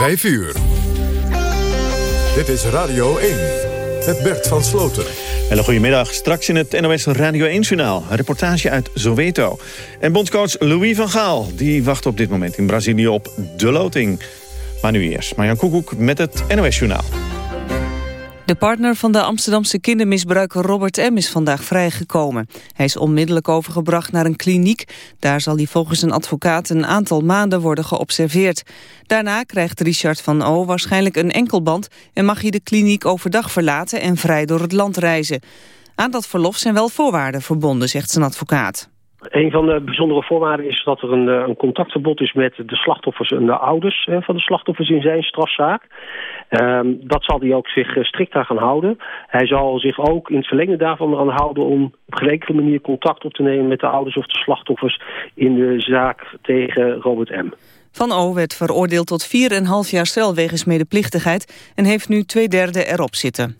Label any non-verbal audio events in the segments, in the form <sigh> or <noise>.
5 uur. Dit is Radio 1. Met Bert van Sloten. Hele goedemiddag. Straks in het NOS Radio 1-journaal. Een reportage uit Soweto. En bondscoach Louis van Gaal. Die wacht op dit moment in Brazilië op de loting. Maar nu eerst Marjan Koekoek met het NOS-journaal. De partner van de Amsterdamse kindermisbruiker Robert M. is vandaag vrijgekomen. Hij is onmiddellijk overgebracht naar een kliniek. Daar zal hij volgens een advocaat een aantal maanden worden geobserveerd. Daarna krijgt Richard van O. waarschijnlijk een enkelband... en mag hij de kliniek overdag verlaten en vrij door het land reizen. Aan dat verlof zijn wel voorwaarden verbonden, zegt zijn advocaat. Een van de bijzondere voorwaarden is dat er een, eh, een contactverbod is met de slachtoffers en de ouders van de slachtoffers in zijn strafzaak. Um, dat zal hij ook zich eh, strikt aan gaan houden. Hij zal zich ook in het verlengde daarvan aan houden om op enkele manier contact op te nemen met de ouders of de slachtoffers in de zaak tegen Robert M. Van O werd veroordeeld tot 4,5 jaar cel wegens medeplichtigheid en heeft nu twee derde erop zitten.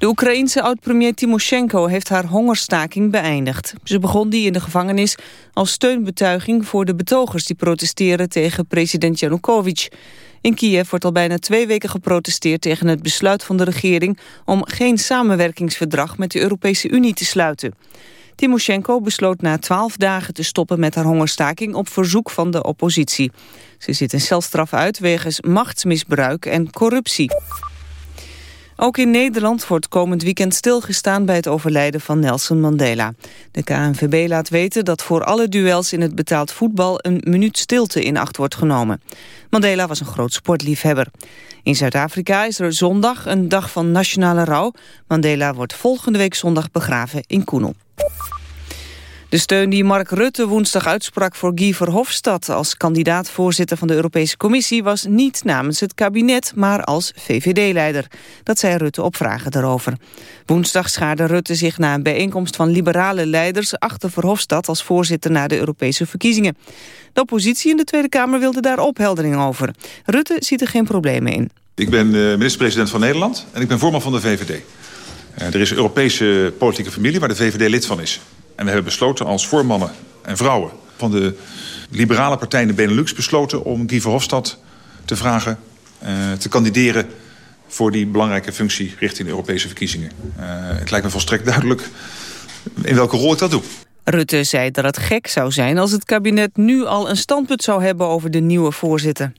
De Oekraïense oud-premier Timoshenko heeft haar hongerstaking beëindigd. Ze begon die in de gevangenis als steunbetuiging voor de betogers die protesteren tegen president Yanukovych. In Kiev wordt al bijna twee weken geprotesteerd tegen het besluit van de regering om geen samenwerkingsverdrag met de Europese Unie te sluiten. Timoshenko besloot na twaalf dagen te stoppen met haar hongerstaking op verzoek van de oppositie. Ze zit een celstraf uit wegens machtsmisbruik en corruptie. Ook in Nederland wordt komend weekend stilgestaan bij het overlijden van Nelson Mandela. De KNVB laat weten dat voor alle duels in het betaald voetbal een minuut stilte in acht wordt genomen. Mandela was een groot sportliefhebber. In Zuid-Afrika is er zondag een dag van nationale rouw. Mandela wordt volgende week zondag begraven in Koenel. De steun die Mark Rutte woensdag uitsprak voor Guy Verhofstadt... als kandidaat-voorzitter van de Europese Commissie... was niet namens het kabinet, maar als VVD-leider. Dat zei Rutte op vragen daarover. Woensdag schaarde Rutte zich na een bijeenkomst van liberale leiders... achter Verhofstadt als voorzitter na de Europese verkiezingen. De oppositie in de Tweede Kamer wilde daar opheldering over. Rutte ziet er geen problemen in. Ik ben eh, minister-president van Nederland en ik ben voorman van de VVD. Eh, er is een Europese politieke familie waar de VVD lid van is. En we hebben besloten als voormannen en vrouwen van de liberale partij in de Benelux... besloten om Guy Verhofstadt te vragen uh, te kandideren... voor die belangrijke functie richting de Europese verkiezingen. Uh, het lijkt me volstrekt duidelijk in welke rol ik dat doe. Rutte zei dat het gek zou zijn als het kabinet nu al een standpunt zou hebben over de nieuwe voorzitter.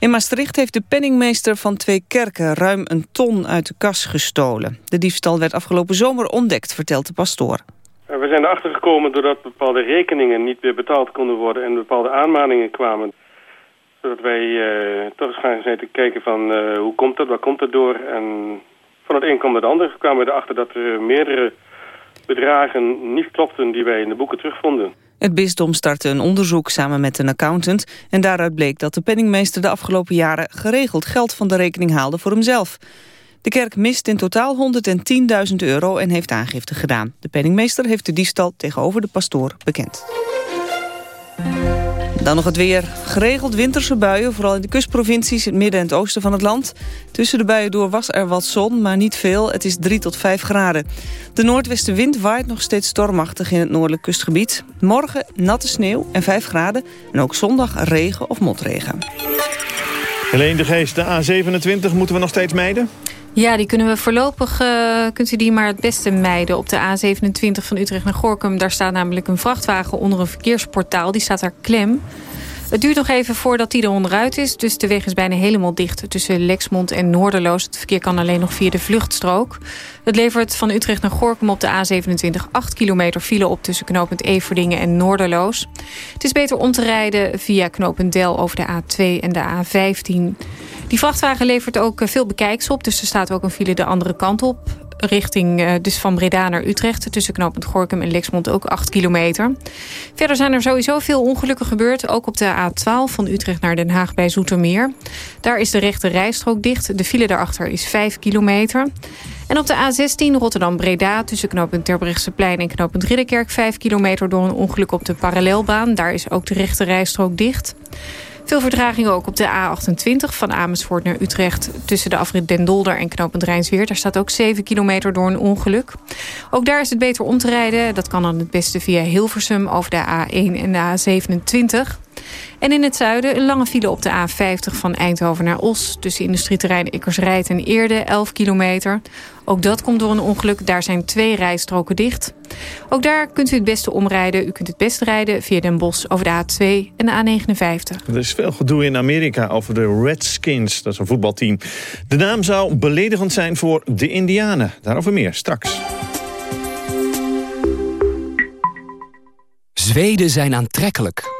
In Maastricht heeft de penningmeester van twee kerken ruim een ton uit de kas gestolen. De diefstal werd afgelopen zomer ontdekt, vertelt de pastoor. We zijn erachter gekomen doordat bepaalde rekeningen niet meer betaald konden worden en bepaalde aanmaningen kwamen. Zodat wij uh, toch eens gaan zitten kijken van uh, hoe komt dat, waar komt dat door. En van het een kwam het ander kwamen we erachter dat er meerdere bedragen niet klopten die wij in de boeken terugvonden. Het bisdom startte een onderzoek samen met een accountant... en daaruit bleek dat de penningmeester de afgelopen jaren... geregeld geld van de rekening haalde voor hemzelf. De kerk mist in totaal 110.000 euro en heeft aangifte gedaan. De penningmeester heeft de diefstal tegenover de pastoor bekend. Dan nog het weer. Geregeld winterse buien, vooral in de kustprovincies... in het midden en het oosten van het land. Tussen de buien door was er wat zon, maar niet veel. Het is 3 tot 5 graden. De noordwestenwind waait nog steeds stormachtig in het noordelijk kustgebied. Morgen natte sneeuw en 5 graden. En ook zondag regen of motregen. Alleen de Geest, de A27 moeten we nog steeds mijden? Ja, die kunnen we voorlopig, uh, kunt u die maar het beste mijden. Op de A27 van Utrecht naar Gorkum, daar staat namelijk een vrachtwagen onder een verkeersportaal. Die staat daar klem. Het duurt nog even voordat die er onderuit is. Dus de weg is bijna helemaal dicht tussen Lexmond en Noorderloos. Het verkeer kan alleen nog via de vluchtstrook. Het levert van Utrecht naar Gorkum op de A27 8 kilometer file op... tussen knooppunt Everdingen en Noorderloos. Het is beter om te rijden via knooppunt Del over de A2 en de A15. Die vrachtwagen levert ook veel bekijks op. Dus er staat ook een file de andere kant op richting uh, dus van Breda naar Utrecht. Tussen knooppunt Gorkum en Lexmond ook 8 kilometer. Verder zijn er sowieso veel ongelukken gebeurd. Ook op de A12 van Utrecht naar Den Haag bij Zoetermeer. Daar is de rechte rijstrook dicht. De file daarachter is 5 kilometer. En op de A16 Rotterdam-Breda tussen knooppunt Terbrechtseplein en knooppunt Ridderkerk... 5 kilometer door een ongeluk op de parallelbaan. Daar is ook de rechte rijstrook dicht. Veel vertraging ook op de A28 van Amersfoort naar Utrecht... tussen de afrit Den Dolder en knooppunt Rijnsweert. Daar staat ook 7 kilometer door een ongeluk. Ook daar is het beter om te rijden. Dat kan dan het beste via Hilversum over de A1 en de A27. En in het zuiden een lange file op de A50 van Eindhoven naar Os... tussen industrieterrein Ikkersrijd en Eerde, 11 kilometer. Ook dat komt door een ongeluk. Daar zijn twee rijstroken dicht. Ook daar kunt u het beste omrijden. U kunt het beste rijden via Den Bosch over de A2 en de A59. Er is veel gedoe in Amerika over de Redskins. Dat is een voetbalteam. De naam zou beledigend zijn voor de Indianen. Daarover meer straks. Zweden zijn aantrekkelijk.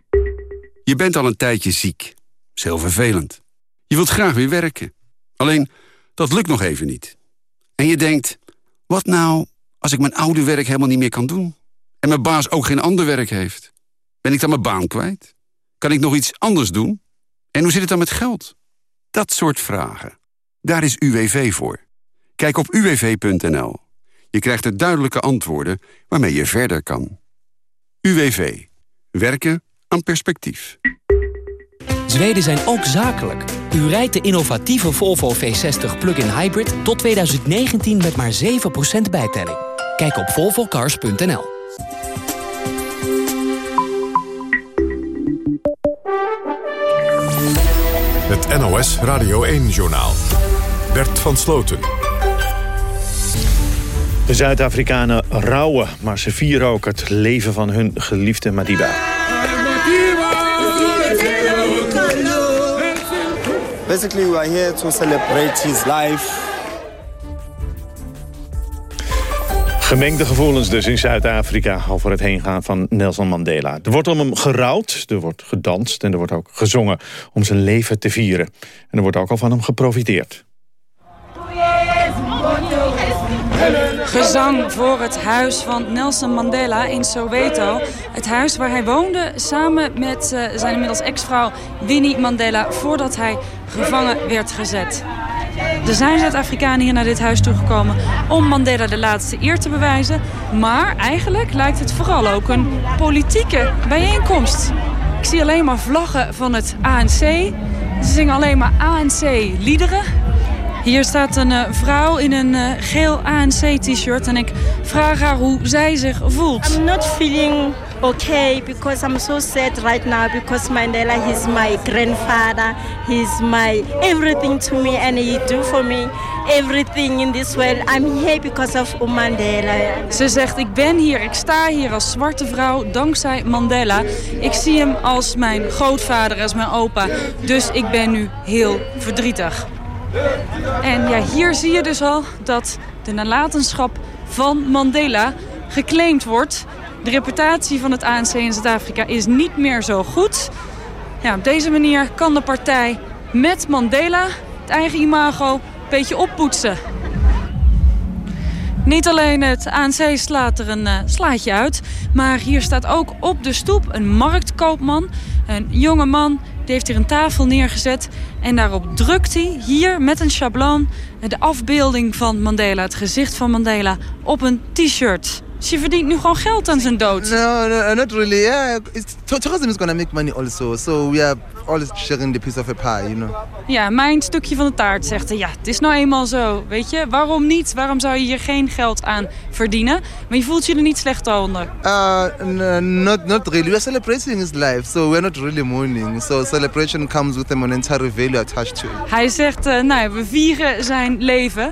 Je bent al een tijdje ziek. Dat is heel vervelend. Je wilt graag weer werken. Alleen, dat lukt nog even niet. En je denkt, wat nou als ik mijn oude werk helemaal niet meer kan doen? En mijn baas ook geen ander werk heeft? Ben ik dan mijn baan kwijt? Kan ik nog iets anders doen? En hoe zit het dan met geld? Dat soort vragen. Daar is UWV voor. Kijk op uwv.nl. Je krijgt er duidelijke antwoorden waarmee je verder kan. UWV. Werken aan perspectief. Zweden zijn ook zakelijk. U rijdt de innovatieve Volvo V60 plug-in hybrid tot 2019 met maar 7% bijtelling. Kijk op volvocars.nl. Het NOS Radio 1-journaal. Bert van Sloten. De Zuid-Afrikanen rouwen, maar ze vieren ook het leven van hun geliefde Madiba. Basically, we are here to celebrate his life. Gemengde gevoelens dus in Zuid-Afrika over het heengaan van Nelson Mandela. Er wordt om hem gerouwd, er wordt gedanst en er wordt ook gezongen om zijn leven te vieren. En er wordt ook al van hem geprofiteerd. Gezang voor het huis van Nelson Mandela in Soweto. Het huis waar hij woonde samen met uh, zijn inmiddels ex-vrouw Winnie Mandela... voordat hij gevangen werd gezet. Er zijn Zuid-Afrikanen hier naar dit huis toegekomen om Mandela de laatste eer te bewijzen. Maar eigenlijk lijkt het vooral ook een politieke bijeenkomst. Ik zie alleen maar vlaggen van het ANC. Ze zingen alleen maar ANC-liederen. Hier staat een uh, vrouw in een uh, geel ANC-t-shirt en ik vraag haar hoe zij zich voelt. I'm not feeling okay because I'm so sad right now because Mandela is my grandfather. He's my everything to me and he do for me everything in this world. I'm here because of Mandela. Ze zegt ik ben hier, ik sta hier als zwarte vrouw dankzij Mandela. Ik zie hem als mijn grootvader, als mijn opa. Dus ik ben nu heel verdrietig. En ja, hier zie je dus al dat de nalatenschap van Mandela geclaimd wordt. De reputatie van het ANC in Zuid-Afrika is niet meer zo goed. Ja, op deze manier kan de partij met Mandela het eigen imago een beetje oppoetsen. Niet alleen het ANC slaat er een uh, slaatje uit, maar hier staat ook op de stoep een marktkoopman. Een jonge man die heeft hier een tafel neergezet en daarop drukt hij hier met een schabloon de afbeelding van Mandela, het gezicht van Mandela, op een t-shirt. Dus je verdient nu gewoon geld aan zijn dood. No, no not really. Yeah, it's, tourism is gonna make money also. So we are always sharing the piece of a pie, you know. Ja, mijn stukje van de taart zegt hij. Ja, het is nou eenmaal zo. Weet je, waarom niet? Waarom zou je hier geen geld aan verdienen? Maar je voelt je er niet slecht onder. Uh, not, not really. We are celebrating his life, so we're not really mourning. So celebration comes with a monetary value attached to it. Hij zegt, uh, nou, we vieren zijn leven. Uh,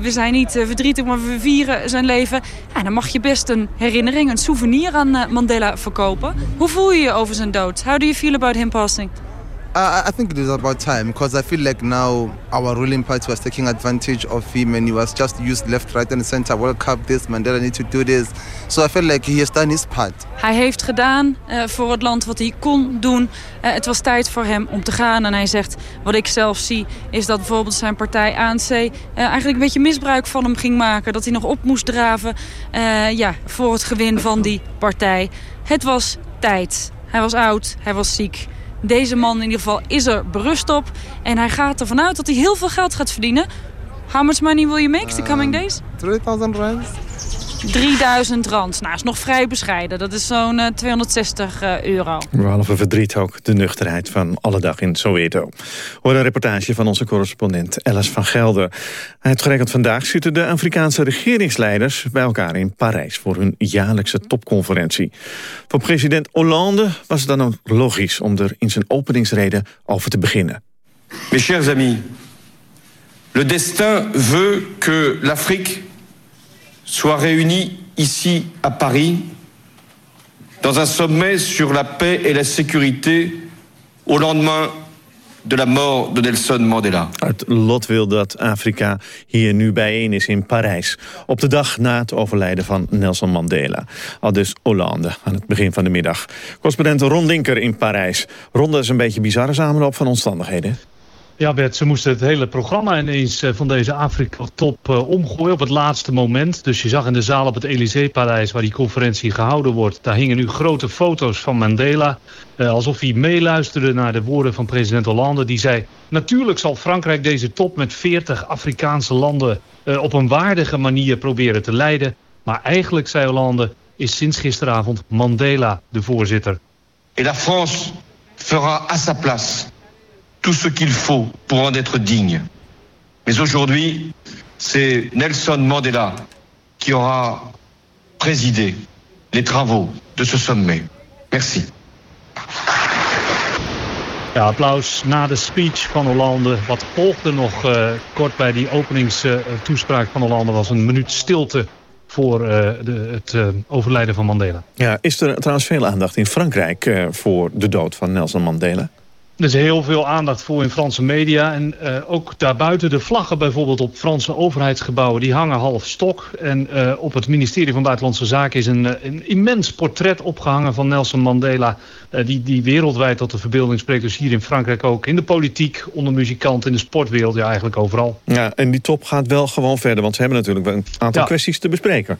we zijn niet uh, verdrietig, maar we vieren zijn leven. En dan mag je best een herinnering, een souvenir aan Mandela verkopen. Hoe voel je je over zijn dood? How do you feel about him passing? Uh, I think it is about time because I feel like now our ruling party was taking advantage of him and he was just used left, right and center. World Cup this, Mandela need to do this. So I feel like he has done his part. Hij heeft gedaan uh, voor het land wat hij kon doen. Uh, het was tijd voor hem om te gaan. En hij zegt, wat ik zelf zie, is dat bijvoorbeeld zijn partij ANC... Uh, eigenlijk een beetje misbruik van hem ging maken. Dat hij nog op moest draven ja, voor het gewin van die partij. Het was tijd. Hij was oud, hij was ziek. Deze man in ieder geval is er berust op. En hij gaat ervan uit dat hij heel veel geld gaat verdienen. How much money will you make the coming days? 3000 rand. 3000 rand. Nou, is nog vrij bescheiden. Dat is zo'n uh, 260 uh, euro. Behalve verdriet ook de nuchterheid van alle dag in Soweto. Hoor een reportage van onze correspondent Alice van Gelder. Uitgerekend vandaag zitten de Afrikaanse regeringsleiders bij elkaar in Parijs voor hun jaarlijkse topconferentie. Voor president Hollande was het dan ook logisch om er in zijn openingsrede over te beginnen. Mes chers amis, le destin veut que l'Afrique soit réunis ici à Paris dans un sommet sur la paix et la sécurité au lendemain de la mort de Nelson Mandela. Het lot wil dat Afrika hier nu bijeen is in Parijs. Op de dag na het overlijden van Nelson Mandela. Al dus Hollande aan het begin van de middag. Correspondent Ron Linker in Parijs. Ron, dat is een beetje bizarre samenloop van omstandigheden. Ja Bert, ze moesten het hele programma ineens van deze Afrika-top omgooien op het laatste moment. Dus je zag in de zaal op het Elysée-paleis waar die conferentie gehouden wordt... daar hingen nu grote foto's van Mandela. Uh, alsof hij meeluisterde naar de woorden van president Hollande. Die zei, natuurlijk zal Frankrijk deze top met 40 Afrikaanse landen... Op een waardige manier proberen te leiden. Maar eigenlijk, zei Hollande, is sinds gisteravond Mandela de voorzitter. Et la France fera à sa place tout ce qu'il faut pour en être digne. Mais aujourd'hui, c'est Nelson Mandela qui aura présidé les travaux de ce sommet. Merci. Ja, applaus na de speech van Hollande. Wat volgde nog uh, kort bij die openingstoespraak uh, van Hollande was een minuut stilte voor uh, de, het overlijden van Mandela. Ja, is er trouwens veel aandacht in Frankrijk voor de dood van Nelson Mandela? Er is heel veel aandacht voor in Franse media. En uh, ook daarbuiten de vlaggen bijvoorbeeld op Franse overheidsgebouwen... die hangen half stok. En uh, op het ministerie van Buitenlandse Zaken is een, een immens portret opgehangen van Nelson Mandela... Uh, die, die wereldwijd tot de verbeelding spreekt. Dus hier in Frankrijk ook. In de politiek, onder muzikanten, in de sportwereld, ja eigenlijk overal. Ja, en die top gaat wel gewoon verder. Want ze hebben natuurlijk een aantal ja. kwesties te bespreken.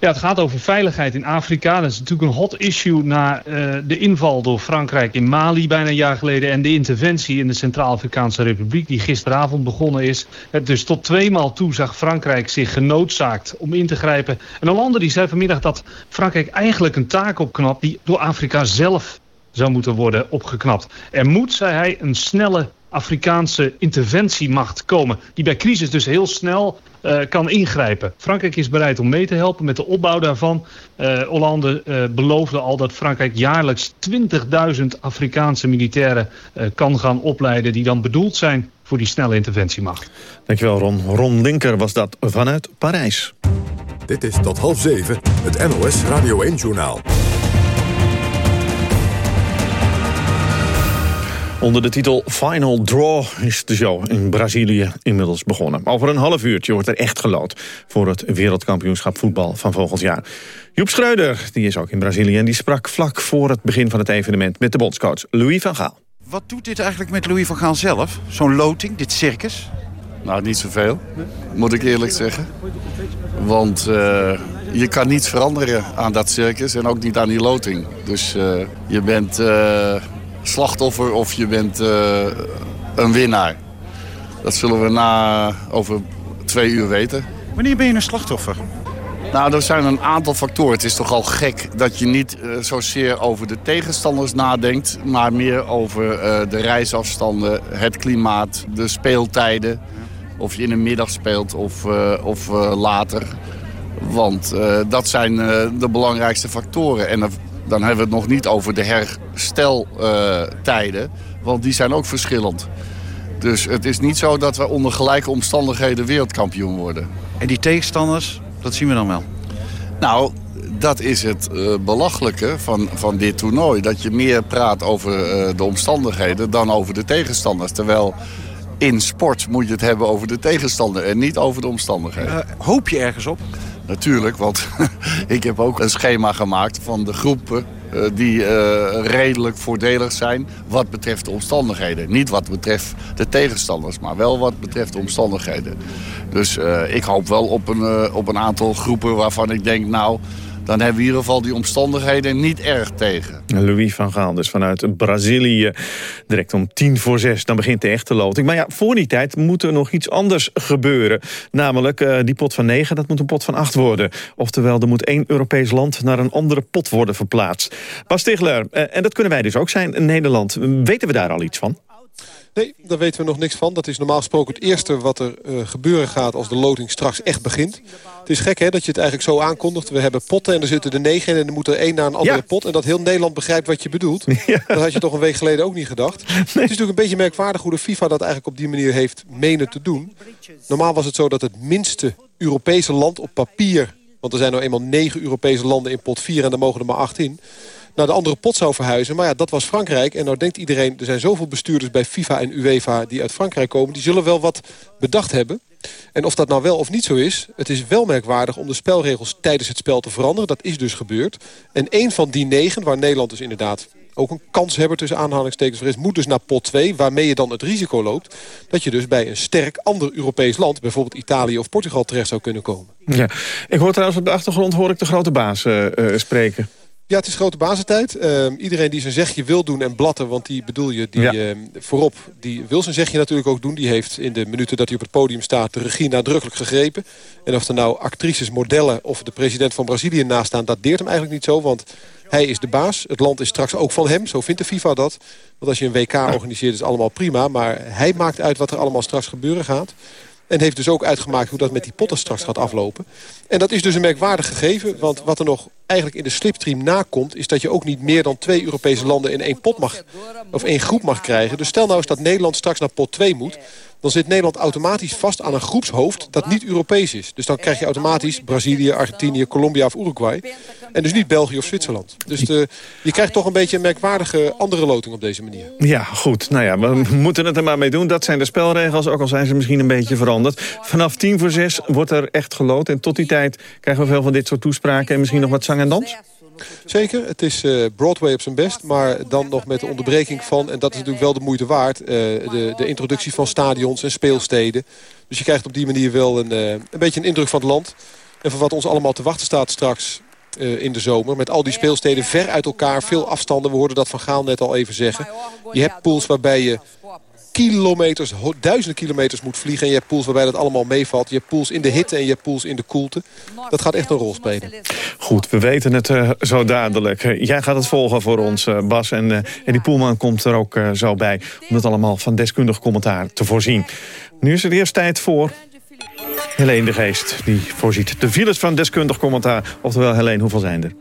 Ja, het gaat over veiligheid in Afrika. Dat is natuurlijk een hot issue na uh, de inval door Frankrijk in Mali bijna een jaar geleden... en de interventie in de Centraal-Afrikaanse Republiek die gisteravond begonnen is. Dus tot tweemaal toe zag Frankrijk zich genoodzaakt om in te grijpen. En Hollande die zei vanmiddag dat Frankrijk eigenlijk een taak opknapt... die door Afrika zelf zou moeten worden opgeknapt. Er moet, zei hij, een snelle Afrikaanse interventiemacht komen... die bij crisis dus heel snel uh, kan ingrijpen. Frankrijk is bereid om mee te helpen met de opbouw daarvan. Uh, Hollande uh, beloofde al dat Frankrijk jaarlijks 20.000 Afrikaanse militairen kan gaan opleiden... die dan bedoeld zijn voor die snelle interventiemacht. Dankjewel Ron. Ron Linker was dat vanuit Parijs. Dit is tot half zeven het NOS Radio 1-journaal. Onder de titel Final Draw is de show in Brazilië inmiddels begonnen. Over een half uurtje wordt er echt gelood voor het wereldkampioenschap voetbal van volgend jaar. Joep Schreuder die is ook in Brazilië en die sprak vlak voor het begin van het evenement met de bondscoach Louis van Gaal. Wat doet dit eigenlijk met Louis van Gaal zelf? Zo'n loting, dit circus? Nou, niet zoveel, moet ik eerlijk zeggen. Want uh, je kan niets veranderen aan dat circus en ook niet aan die loting. Dus uh, je bent... Uh, slachtoffer of je bent uh, een winnaar. Dat zullen we na over twee uur weten. Wanneer ben je een slachtoffer? Nou, er zijn een aantal factoren. Het is toch al gek dat je niet uh, zozeer over de tegenstanders nadenkt... maar meer over uh, de reisafstanden, het klimaat, de speeltijden. Of je in de middag speelt of, of later. Want dat zijn de belangrijkste factoren. En dan hebben we het nog niet over de hersteltijden, want die zijn ook verschillend. Dus het is niet zo dat we onder gelijke omstandigheden wereldkampioen worden. En die tegenstanders, dat zien we dan wel? Nou, dat is het uh, belachelijke van, van dit toernooi. Dat je meer praat over uh, de omstandigheden dan over de tegenstanders. Terwijl in sport moet je het hebben over de tegenstander en niet over de omstandigheden. Uh, hoop je ergens op? Natuurlijk, want <laughs> ik heb ook een schema gemaakt van de groepen uh, die uh, redelijk voordelig zijn wat betreft de omstandigheden. Niet wat betreft de tegenstanders, maar wel wat betreft de omstandigheden. Dus uh, ik hoop wel op een, op een aantal groepen waarvan ik denk, nou, dan hebben we in ieder geval die omstandigheden niet erg tegen. Louis van Gaal, dus vanuit Brazilië. Direct om tien voor zes, dan begint de echte loting. Maar ja, voor die tijd moet er nog iets anders gebeuren. Namelijk, uh, die pot van negen, dat moet een pot van acht worden. Oftewel, er moet één Europees land naar een andere pot worden verplaatst. Bas Stigler, uh, en dat kunnen wij dus ook zijn Nederland. Weten we daar al iets van? Nee, daar weten we nog niks van. Dat is normaal gesproken het eerste wat er uh, gebeuren gaat als de loting straks echt begint. Het is gek hè, dat je het eigenlijk zo aankondigt. We hebben potten en er zitten er negen in en er moet er één naar een andere ja. pot. En dat heel Nederland begrijpt wat je bedoelt. <laughs> Ja. Dat had je toch een week geleden ook niet gedacht. Nee. Het is natuurlijk een beetje merkwaardig hoe de FIFA dat eigenlijk op die manier heeft menen te doen. Normaal was het zo dat het minste Europese land op papier... want er zijn nou eenmaal negen Europese landen in pot 4 en daar mogen er maar acht in naar de andere pot zou verhuizen. Maar ja, dat was Frankrijk. En nou denkt iedereen, er zijn zoveel bestuurders bij FIFA en UEFA... die uit Frankrijk komen, die zullen wel wat bedacht hebben. En of dat nou wel of niet zo is... het is wel merkwaardig om de spelregels tijdens het spel te veranderen. Dat is dus gebeurd. En een van die negen, waar Nederland dus inderdaad ook een kanshebber tussen aanhalingstekens voor is... moet dus naar pot 2, waarmee je dan het risico loopt... dat je dus bij een sterk ander Europees land... bijvoorbeeld Italië of Portugal terecht zou kunnen komen. Ja. Ik hoor trouwens op de achtergrond hoor ik de grote baas uh, uh, spreken. Ja, het is grote basentijd. Uh, iedereen die zijn zegje wil doen en blatten, want die bedoel je, die ja. uh, voorop, die wil zijn zegje natuurlijk ook doen. Die heeft in de minuten dat hij op het podium staat de regie nadrukkelijk gegrepen. En of er nou actrices, modellen of de president van Brazilië naast staan, dat deert hem eigenlijk niet zo, want hij is de baas. Het land is straks ook van hem, zo vindt de FIFA dat. Want als je een WK organiseert is allemaal prima, maar hij maakt uit wat er allemaal straks gebeuren gaat. En heeft dus ook uitgemaakt hoe dat met die potten straks gaat aflopen. En dat is dus een merkwaardig gegeven. Want wat er nog eigenlijk in de slipstream nakomt... is dat je ook niet meer dan twee Europese landen in één pot mag... of één groep mag krijgen. Dus stel nou eens dat Nederland straks naar pot 2 moet dan zit Nederland automatisch vast aan een groepshoofd dat niet Europees is. Dus dan krijg je automatisch Brazilië, Argentinië, Colombia of Uruguay. En dus niet België of Zwitserland. Dus de, je krijgt toch een beetje een merkwaardige andere loting op deze manier. Ja, goed. Nou ja, we moeten het er maar mee doen. Dat zijn de spelregels, ook al zijn ze misschien een beetje veranderd. Vanaf tien voor zes wordt er echt geloot. En tot die tijd krijgen we veel van dit soort toespraken... en misschien nog wat zang en dans? Zeker, het is uh, Broadway op zijn best. Maar dan nog met de onderbreking van, en dat is natuurlijk wel de moeite waard... Uh, de, de introductie van stadions en speelsteden. Dus je krijgt op die manier wel een, uh, een beetje een indruk van het land. En van wat ons allemaal te wachten staat straks in de zomer. Met al die speelsteden ver uit elkaar, veel afstanden. We hoorden dat Van Gaal net al even zeggen. Je hebt pools waarbij je kilometers, duizenden kilometers moet vliegen. En je hebt pools waarbij dat allemaal meevalt. Je hebt pools in de hitte en je hebt pools in de koelte. Dat gaat echt een rol spelen. Goed, we weten het uh, zo dadelijk. Uh, jij gaat het volgen voor ons, uh, Bas. En, en die Poelman komt er ook zo bij... om het allemaal van deskundig commentaar te voorzien. Nu is het eerst tijd voor... Helene de Geest, die voorziet de files van deskundig commentaar. Oftewel, Helene, hoeveel zijn er?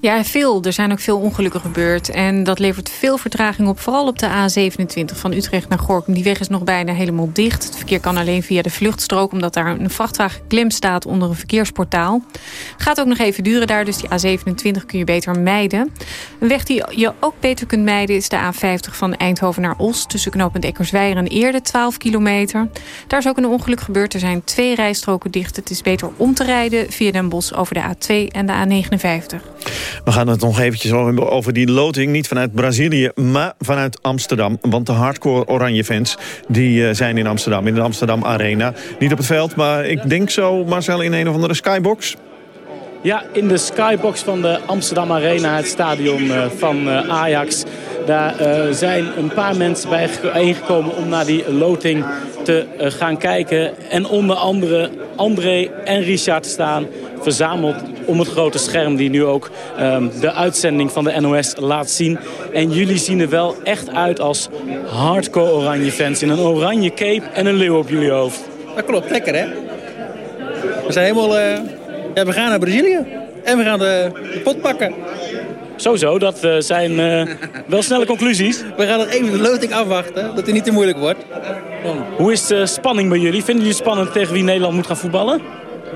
Ja, veel. Er zijn ook veel ongelukken gebeurd. En dat levert veel vertraging op. Vooral op de A27 van Utrecht naar Gorkum. Die weg is nog bijna helemaal dicht. Het verkeer kan alleen via de vluchtstrook... omdat daar een vrachtwagen klem staat onder een verkeersportaal. Gaat ook nog even duren daar. Dus die A27 kun je beter mijden. Een weg die je ook beter kunt mijden... is de A50 van Eindhoven naar Os. Tussen knooppunt Eckersweijer en Eerde, 12 kilometer. Daar is ook een ongeluk gebeurd. Er zijn twee rijstroken dicht. Het is beter om te rijden via Den Bosch over de A2 en de A59. We gaan het nog eventjes over die loting. Niet vanuit Brazilië, maar vanuit Amsterdam. Want de hardcore oranje fans die zijn in Amsterdam. In de Amsterdam Arena. Niet op het veld, maar ik denk zo, Marcel, in een of andere skybox. Ja, in de skybox van de Amsterdam Arena, het stadion van Ajax. Daar zijn een paar mensen bijeengekomen om naar die loting te gaan kijken. En onder andere André en Richard staan verzameld om het grote scherm... die nu ook um, de uitzending van de NOS laat zien. En jullie zien er wel echt uit als hardcore oranje fans... in een oranje cape en een leeuw op jullie hoofd. Dat klopt, lekker hè? We zijn helemaal... Uh, ja, we gaan naar Brazilië. En we gaan de, de pot pakken. Sowieso, dat uh, zijn uh, wel snelle conclusies. We gaan nog even de loting afwachten, dat het niet te moeilijk wordt. Hoe is de spanning bij jullie? Vinden jullie het spannend tegen wie Nederland moet gaan voetballen?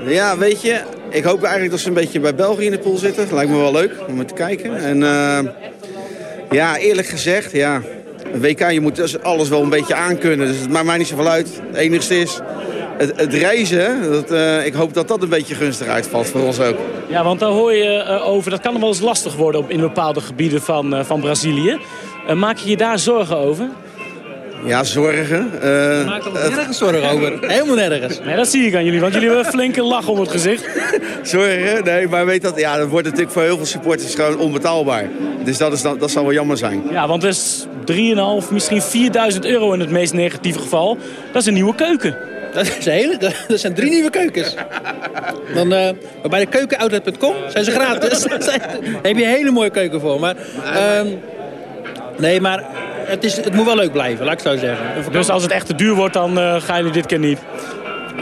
Ja, weet je, ik hoop eigenlijk dat ze een beetje bij België in de pool zitten. Lijkt me wel leuk om te kijken. En uh, ja, eerlijk gezegd, ja, een WK, je moet dus alles wel een beetje aankunnen. Dus het maakt mij niet zoveel uit. Het enigste is, het, reizen, dat, uh, ik hoop dat dat een beetje gunstig uitvalt voor ons ook. Ja, want daar hoor je uh, over, dat kan wel eens lastig worden op, in bepaalde gebieden van, van Brazilië. maak je je daar zorgen over? Ja, zorgen. Uh, Maak er nergens zorgen over. Helemaal nergens. Nee, dat zie ik aan jullie, want jullie hebben een flinke lach om het gezicht. <laughs> zorgen? Nee, maar weet dat, ja, dat wordt natuurlijk voor heel veel supporters gewoon onbetaalbaar. Dus dat, is, dat, dat zal wel jammer zijn. Ja, want het is 3,5, misschien 4000 euro in het meest negatieve geval. Dat is een nieuwe keuken. Dat, is hele, dat zijn drie nieuwe keukens. Dan, uh, bij de keukenoutlet.com zijn ze gratis. <laughs> Daar heb je een hele mooie keuken voor. Maar, uh, nee, maar het, is, het moet wel leuk blijven, laat ik zo zeggen. Dus als het echt te duur wordt, dan uh, gaan jullie dit keer niet?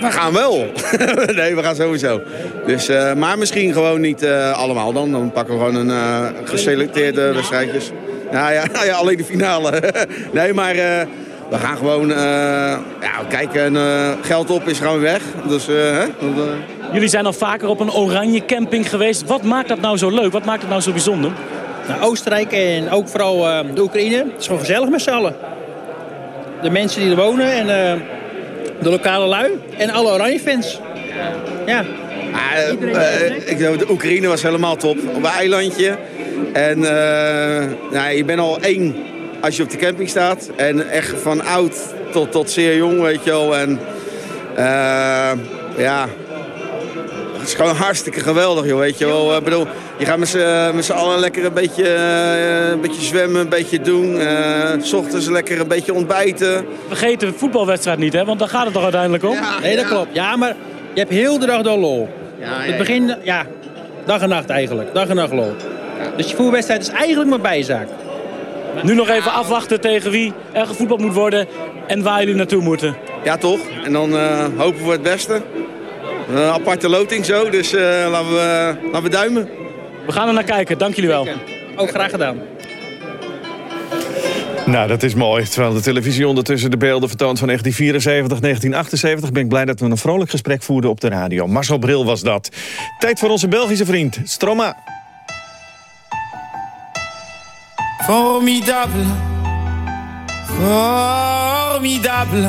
We gaan wel. <laughs> nee, we gaan sowieso. Dus, uh, maar misschien gewoon niet uh, allemaal dan. Dan pakken we gewoon een geselecteerde wedstrijdjes. Nou ja, <laughs> ja, alleen de finale. <laughs> nee, maar we gaan gewoon ja, kijken. geld op is gewoon weg. Dus, hè? Jullie zijn al vaker op een oranje camping geweest. Wat maakt dat nou zo leuk? Wat maakt het nou zo bijzonder? Naar Oostenrijk en ook vooral uh, de Oekraïne. Het is gewoon gezellig met z'n allen. De mensen die er wonen en uh, de lokale lui en alle oranje fans. Ja. Ah, uh, ik, de Oekraïne was helemaal top. Op een eilandje. En nou, je bent al één als je op de camping staat. En echt van oud tot, tot zeer jong, weet je wel. En ja, is gewoon hartstikke geweldig, joh, weet je wel. Ik bedoel, je gaat met z'n allen lekker een beetje, uh, een beetje zwemmen, een beetje doen. Uh, s ochtends lekker een beetje ontbijten. Vergeet de voetbalwedstrijd niet, hè? Want daar gaat het toch uiteindelijk om? Ja, nee, dat klopt. Ja, maar je hebt heel de dag door lol. Ja, het begin, ja, dag en nacht eigenlijk. Dag en nacht lol. Dus je voetbalwedstrijd is eigenlijk maar bijzaak. Nu nog even afwachten tegen wie er gevoetbald moet worden en waar jullie naartoe moeten. Ja, toch? En dan uh, hopen we het beste. Een aparte loting zo, dus uh, laten, we, laten we duimen. We gaan er naar kijken, dank jullie wel. Ook graag gedaan. Nou, dat is mooi. Terwijl de televisie ondertussen de beelden vertoont van 1974, 1978... ben ik blij dat we een vrolijk gesprek voerden op de radio. Marcel Bril was dat. Tijd voor onze Belgische vriend, Stroma. Formidable. Formidable.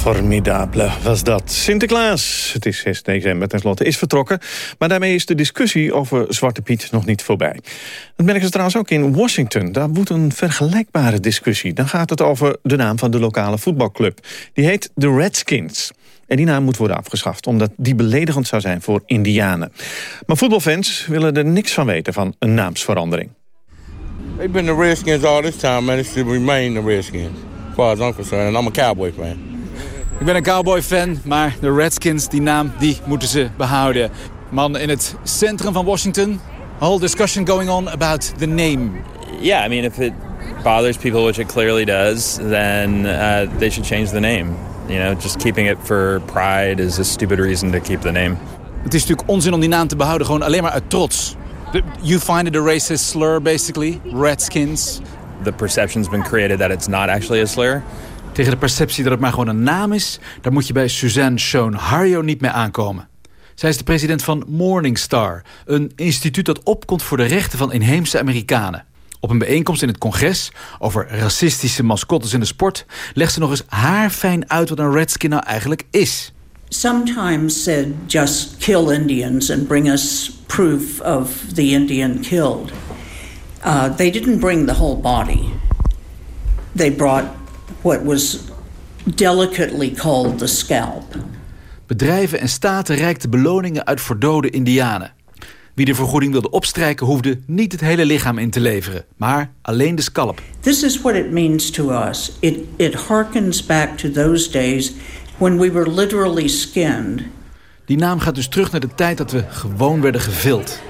Formidable was dat. Sinterklaas, het is 6 december tenslotte, is vertrokken. Maar daarmee is de discussie over Zwarte Piet nog niet voorbij. Dat merken ze trouwens ook in Washington. Daar woedt een vergelijkbare discussie. Dan gaat het over de naam van de lokale voetbalclub. Die heet de Redskins. En die naam moet worden afgeschaft, omdat die beledigend zou zijn voor indianen. Maar voetbalfans willen er niks van weten van een naamsverandering. They've been the Redskins all this time, man. It should remain the Redskins. As far as I'm I'm a Cowboy fan. Ik ben een Cowboy-fan, maar de Redskins, die naam, die moeten ze behouden. Man, in het centrum van Washington, whole discussion going on about the name. Yeah, I mean, if it bothers people, which it clearly does, then uh, they should change the name. You know, just keeping it for pride is a stupid reason to keep the name. Het is natuurlijk onzin om die naam te behouden, gewoon alleen maar uit trots. You find it a racist slur, basically, Redskins. The perception's been created that it's not actually a slur. Tegen de perceptie dat het maar gewoon een naam is... daar moet je bij Suzanne Schoen Harjo niet mee aankomen. Zij is de president van Morningstar... een instituut dat opkomt voor de rechten van inheemse Amerikanen. Op een bijeenkomst in het congres over racistische mascottes in de sport... legt ze nog eens haarfijn uit wat een redskin nou eigenlijk is. Sometimes said just kill Indians and bring us proof of the Indian killed. Uh, they didn't bring the whole body. They brought what was delicately called the scalp. Bedrijven en staten reikten beloningen uit voor dode indianen. Wie de vergoeding wilde opstrijken hoefde niet het hele lichaam in te leveren, maar alleen de scalp. This is what it means to us. It, it harkens back to those days when we were literally skinned. Die naam gaat dus terug naar de tijd dat we gewoon werden gevild.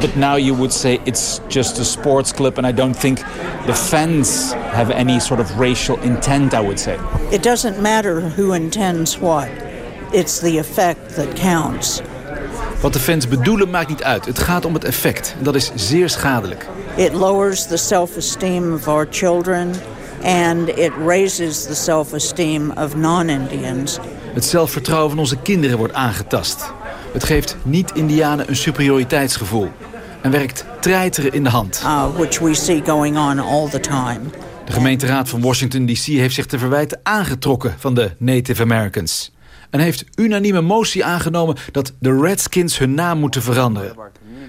But now you would say it's just a sports club, and I don't think the fans have any sort of racial intent, I would say. It doesn't matter who intends what. It's the effect that counts. Wat de fans bedoelen maakt niet uit. Het gaat om het effect. En dat is zeer schadelijk. It lowers the self-esteem of our children and it raises the self-esteem of non-Indians. Het zelfvertrouwen van onze kinderen wordt aangetast. Het geeft niet-Indianen een superioriteitsgevoel en werkt treiteren in de hand. Uh, which we see going on all the time. De gemeenteraad van Washington D.C. heeft zich te verwijten aangetrokken van de Native Americans. En heeft unanieme motie aangenomen dat de Redskins hun naam moeten veranderen.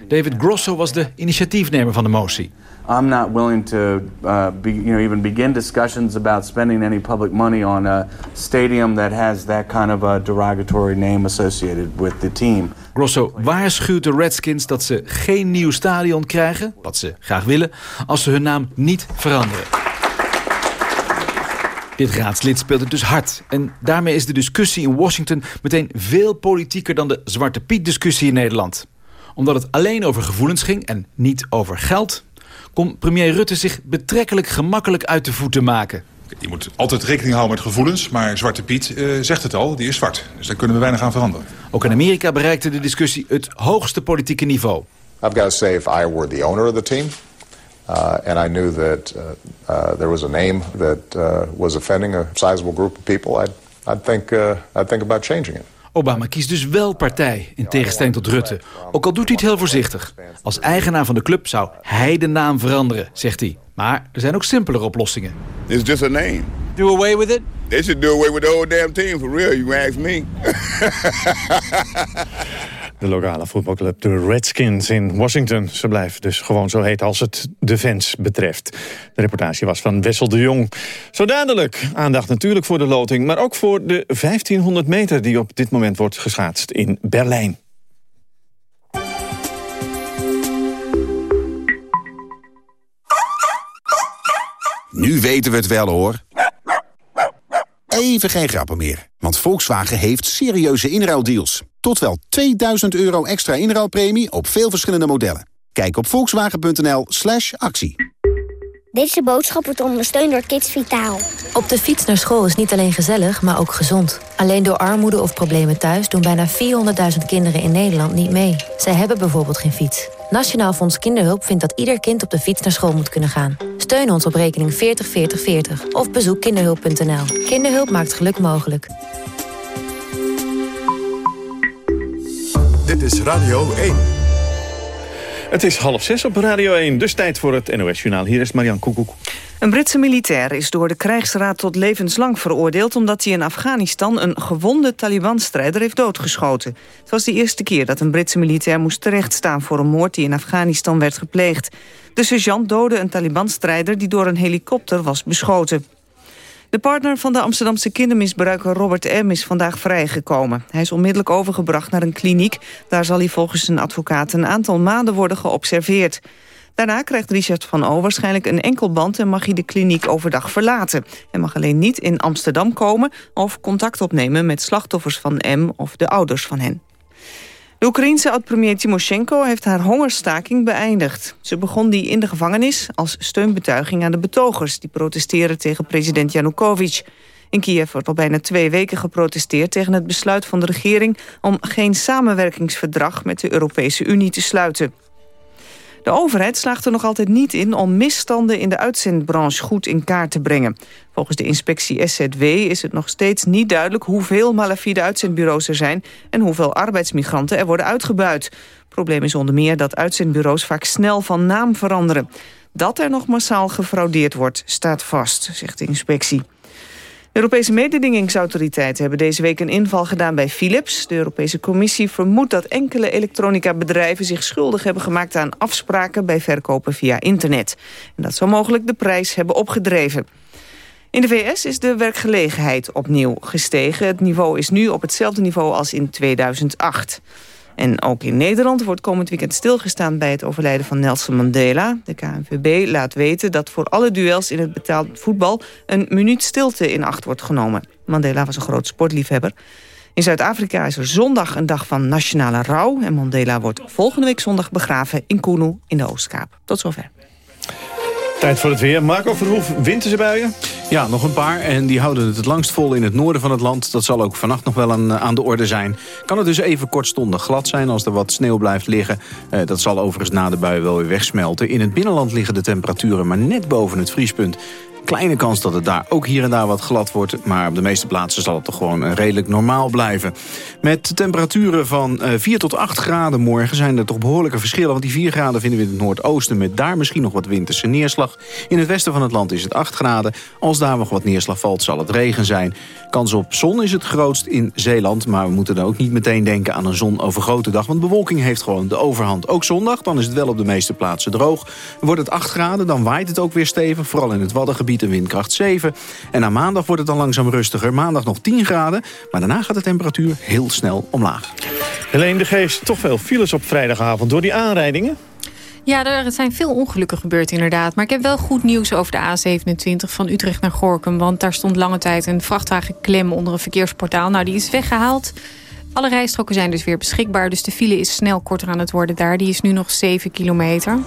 David Grosso was de initiatiefnemer van de motie. I'm not willing to uh, be, you know, even begin discussions about spending any public money on a stadium that has that kind of a derogatory name associated with the team. Grosso waarschuwt de Redskins dat ze geen nieuw stadion krijgen, wat ze graag willen, als ze hun naam niet veranderen. Dit raadslid speelt het dus hard. En daarmee is de discussie in Washington meteen veel politieker dan de Zwarte Piet-discussie in Nederland. Omdat het alleen over gevoelens ging en niet over geld, kon premier Rutte zich betrekkelijk gemakkelijk uit de voeten maken. Je moet altijd rekening houden met gevoelens, maar Zwarte Piet uh, zegt het al, die is zwart. Dus daar kunnen we weinig aan veranderen. Ook in Amerika bereikte de discussie het hoogste politieke niveau. I've got to say, if I were the owner of the team, uh, and I knew that uh, uh, there was a name that uh, was offending a sizable group of people, I'd, I'd, think, uh, I'd think about changing it. Obama kiest dus wel partij, in tegenstelling tot Rutte. Ook al doet hij het heel voorzichtig. Als eigenaar van de club zou hij de naam veranderen, zegt hij. Maar er zijn ook simpelere oplossingen. It's just a name. Do away with it? They should do away with the whole damn team, for real, you ask me. <laughs> De lokale voetbalclub, de Redskins in Washington. Ze blijft dus gewoon zo heet als het de fans betreft. De reportage was van Wessel de Jong. Zo dadelijk aandacht natuurlijk voor de loting... maar ook voor de 1500 meter die op dit moment wordt geschaatst in Berlijn. Nu weten we het wel hoor. Even geen grappen meer, want Volkswagen heeft serieuze inruildeals. Tot wel 2000 euro extra inruilpremie op veel verschillende modellen. Kijk op volkswagen.nl slash actie. Deze boodschap wordt ondersteund door Kids Vitaal. Op de fiets naar school is niet alleen gezellig, maar ook gezond. Alleen door armoede of problemen thuis doen bijna 400.000 kinderen in Nederland niet mee. Zij hebben bijvoorbeeld geen fiets. Nationaal Fonds Kinderhulp vindt dat ieder kind op de fiets naar school moet kunnen gaan. Steun ons op rekening 404040 of bezoek kinderhulp.nl. Kinderhulp maakt geluk mogelijk. Dit is Radio 1. Het is half zes op Radio 1, dus tijd voor het NOS-journaal. Hier is Marian Koekoek. Een Britse militair is door de krijgsraad tot levenslang veroordeeld... omdat hij in Afghanistan een gewonde Taliban-strijder heeft doodgeschoten. Het was de eerste keer dat een Britse militair moest terechtstaan... voor een moord die in Afghanistan werd gepleegd. De sergeant doodde een Taliban-strijder die door een helikopter was beschoten. De partner van de Amsterdamse kindermisbruiker Robert M. is vandaag vrijgekomen. Hij is onmiddellijk overgebracht naar een kliniek. Daar zal hij volgens zijn advocaat een aantal maanden worden geobserveerd. Daarna krijgt Richard van O waarschijnlijk een enkelband... en mag hij de kliniek overdag verlaten. Hij mag alleen niet in Amsterdam komen... of contact opnemen met slachtoffers van M of de ouders van hen. De Oekraïense oud-premier Timoshenko heeft haar hongerstaking beëindigd. Ze begon die in de gevangenis als steunbetuiging aan de betogers... die protesteren tegen president Yanukovych. In Kiev wordt al bijna twee weken geprotesteerd tegen het besluit van de regering... om geen samenwerkingsverdrag met de Europese Unie te sluiten. De overheid slaagt er nog altijd niet in om misstanden in de uitzendbranche goed in kaart te brengen. Volgens de inspectie SZW is het nog steeds niet duidelijk hoeveel malafide uitzendbureaus er zijn en hoeveel arbeidsmigranten er worden uitgebuit. Probleem is onder meer dat uitzendbureaus vaak snel van naam veranderen. Dat er nog massaal gefraudeerd wordt, staat vast, zegt de inspectie. De Europese mededingingsautoriteiten hebben deze week een inval gedaan bij Philips. De Europese Commissie vermoedt dat enkele elektronica-bedrijven zich schuldig hebben gemaakt aan afspraken bij verkopen via internet. En dat zou mogelijk de prijs hebben opgedreven. In de VS is de werkgelegenheid opnieuw gestegen. Het niveau is nu op hetzelfde niveau als in 2008. En ook in Nederland wordt komend weekend stilgestaan bij het overlijden van Nelson Mandela. De KNVB laat weten dat voor alle duels in het betaald voetbal een minuut stilte in acht wordt genomen. Mandela was een groot sportliefhebber. In Zuid-Afrika is er zondag een dag van nationale rouw. En Mandela wordt volgende week zondag begraven in Kunu in de Oostkaap. Tot zover. Tijd voor het weer. Marco Verhoef, winterse buien? Ja, nog een paar. En die houden het het langst vol in het noorden van het land. Dat zal ook vannacht nog wel aan, eh, aan de orde zijn. Kan het dus even kortstondig glad zijn als er wat sneeuw blijft liggen. Eh, dat zal overigens na de bui wel weer wegsmelten. In het binnenland liggen de temperaturen maar net boven het vriespunt. Kleine kans dat het daar ook hier en daar wat glad wordt. Maar op de meeste plaatsen zal het toch gewoon redelijk normaal blijven. Met temperaturen van 4 eh, tot 8 graden morgen zijn er toch behoorlijke verschillen. Want die 4 graden vinden we in het noordoosten met daar misschien nog wat winterse neerslag. In het westen van het land is het 8 graden. Als daar nog wat neerslag valt zal het regen zijn. Kans op zon is het grootst in Zeeland. Maar we moeten dan ook niet meteen denken aan een zonovergrote dag. Want bewolking heeft gewoon de overhand. Ook zondag, dan is het wel op de meeste plaatsen droog. Wordt het 8 graden, dan waait het ook weer stevig. Vooral in het Waddengebied een windkracht 7. En na maandag wordt het dan langzaam rustiger. Maandag nog 10 graden, maar daarna gaat de temperatuur heel snel omlaag. Helene de Geest, toch veel files op vrijdagavond door die aanrijdingen? Ja, er zijn veel ongelukken gebeurd inderdaad. Maar ik heb wel goed nieuws over de A27 van Utrecht naar Gorkum. Want daar stond lange tijd een vrachtwagen klem onder een verkeersportaal. Nou, die is weggehaald. Alle rijstroken zijn dus weer beschikbaar. Dus de file is snel korter aan het worden daar. Die is nu nog 7 kilometer.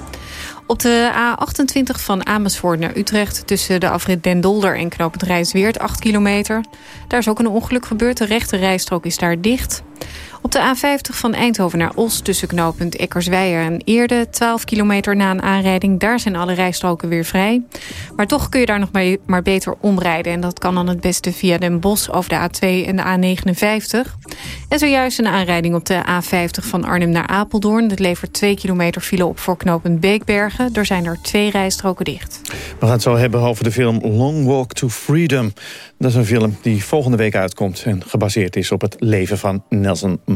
Op de A28 van Amersfoort naar Utrecht... tussen de afrit Den Dolder en knooppunt Rijsweert, 8 kilometer. Daar is ook een ongeluk gebeurd. De rechte rijstrook is daar dicht. Op de A50 van Eindhoven naar Os tussen knooppunt Eckersweijer en Eerde... 12 kilometer na een aanrijding, daar zijn alle rijstroken weer vrij. Maar toch kun je daar nog maar beter omrijden. En dat kan dan het beste via Den Bosch over de A2 en de A59. En zojuist een aanrijding op de A50 van Arnhem naar Apeldoorn. Dat levert 2 kilometer file op voor knooppunt Beekbergen. Er zijn er twee rijstroken dicht. We gaan het zo hebben over de film Long Walk to Freedom. Dat is een film die volgende week uitkomt... en gebaseerd is op het leven van Nelson Mandela.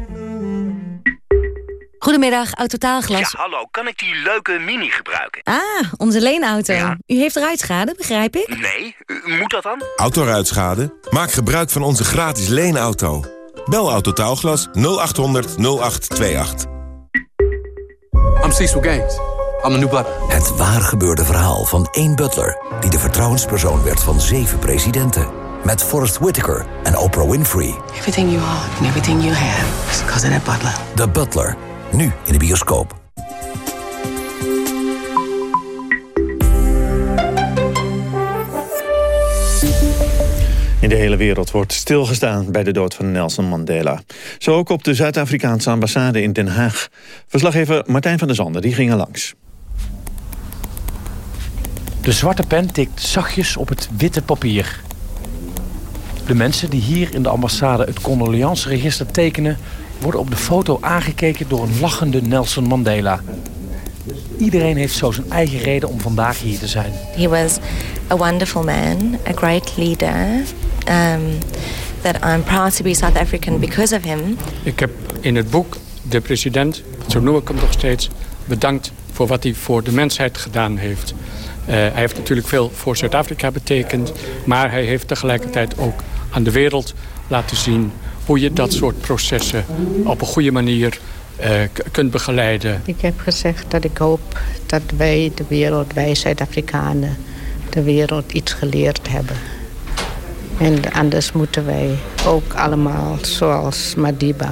Goedemiddag, Autotaalglas. Ja, hallo. Kan ik die leuke Mini gebruiken? Ah, onze leenauto. U heeft ruitschade, begrijp ik? Nee, u- moet dat dan? Autoruitschade? Maak gebruik van onze gratis leenauto. Bel Autotaalglas 0800 0828. I'm Cecil Gaines. I'm the new butler. Het waar gebeurde verhaal van één butler... die de vertrouwenspersoon werd van zeven presidenten. Met Forrest Whitaker en Oprah Winfrey. Everything you are and everything you have is because of that butler. The Butler. Nu in de bioscoop. In de hele wereld wordt stilgestaan bij de dood van Nelson Mandela. Zo ook op de Zuid-Afrikaanse ambassade in Den Haag. Verslaggever Martijn van der Zanden die ging er langs. De zwarte pen tikt zachtjes op het witte papier. De mensen die hier in de ambassade het condoleanceregister tekenen... worden op de foto aangekeken door een lachende Nelson Mandela. Iedereen heeft zo zijn eigen reden om vandaag hier te zijn. He was a wonderful man, a great leader. Um, that I'm proud to be South African because of him. Ik heb in het boek de president, zo noem ik hem nog steeds, bedankt voor wat hij voor de mensheid gedaan heeft. Eh, hij heeft natuurlijk veel voor Zuid-Afrika betekend, maar hij heeft tegelijkertijd ook aan de wereld laten zien hoe je dat soort processen op een goede manier eh, kunt begeleiden. Ik heb gezegd dat ik hoop dat wij, de wereld, wij Zuid-Afrikanen, de wereld iets geleerd hebben. En anders moeten wij ook allemaal, zoals Madiba,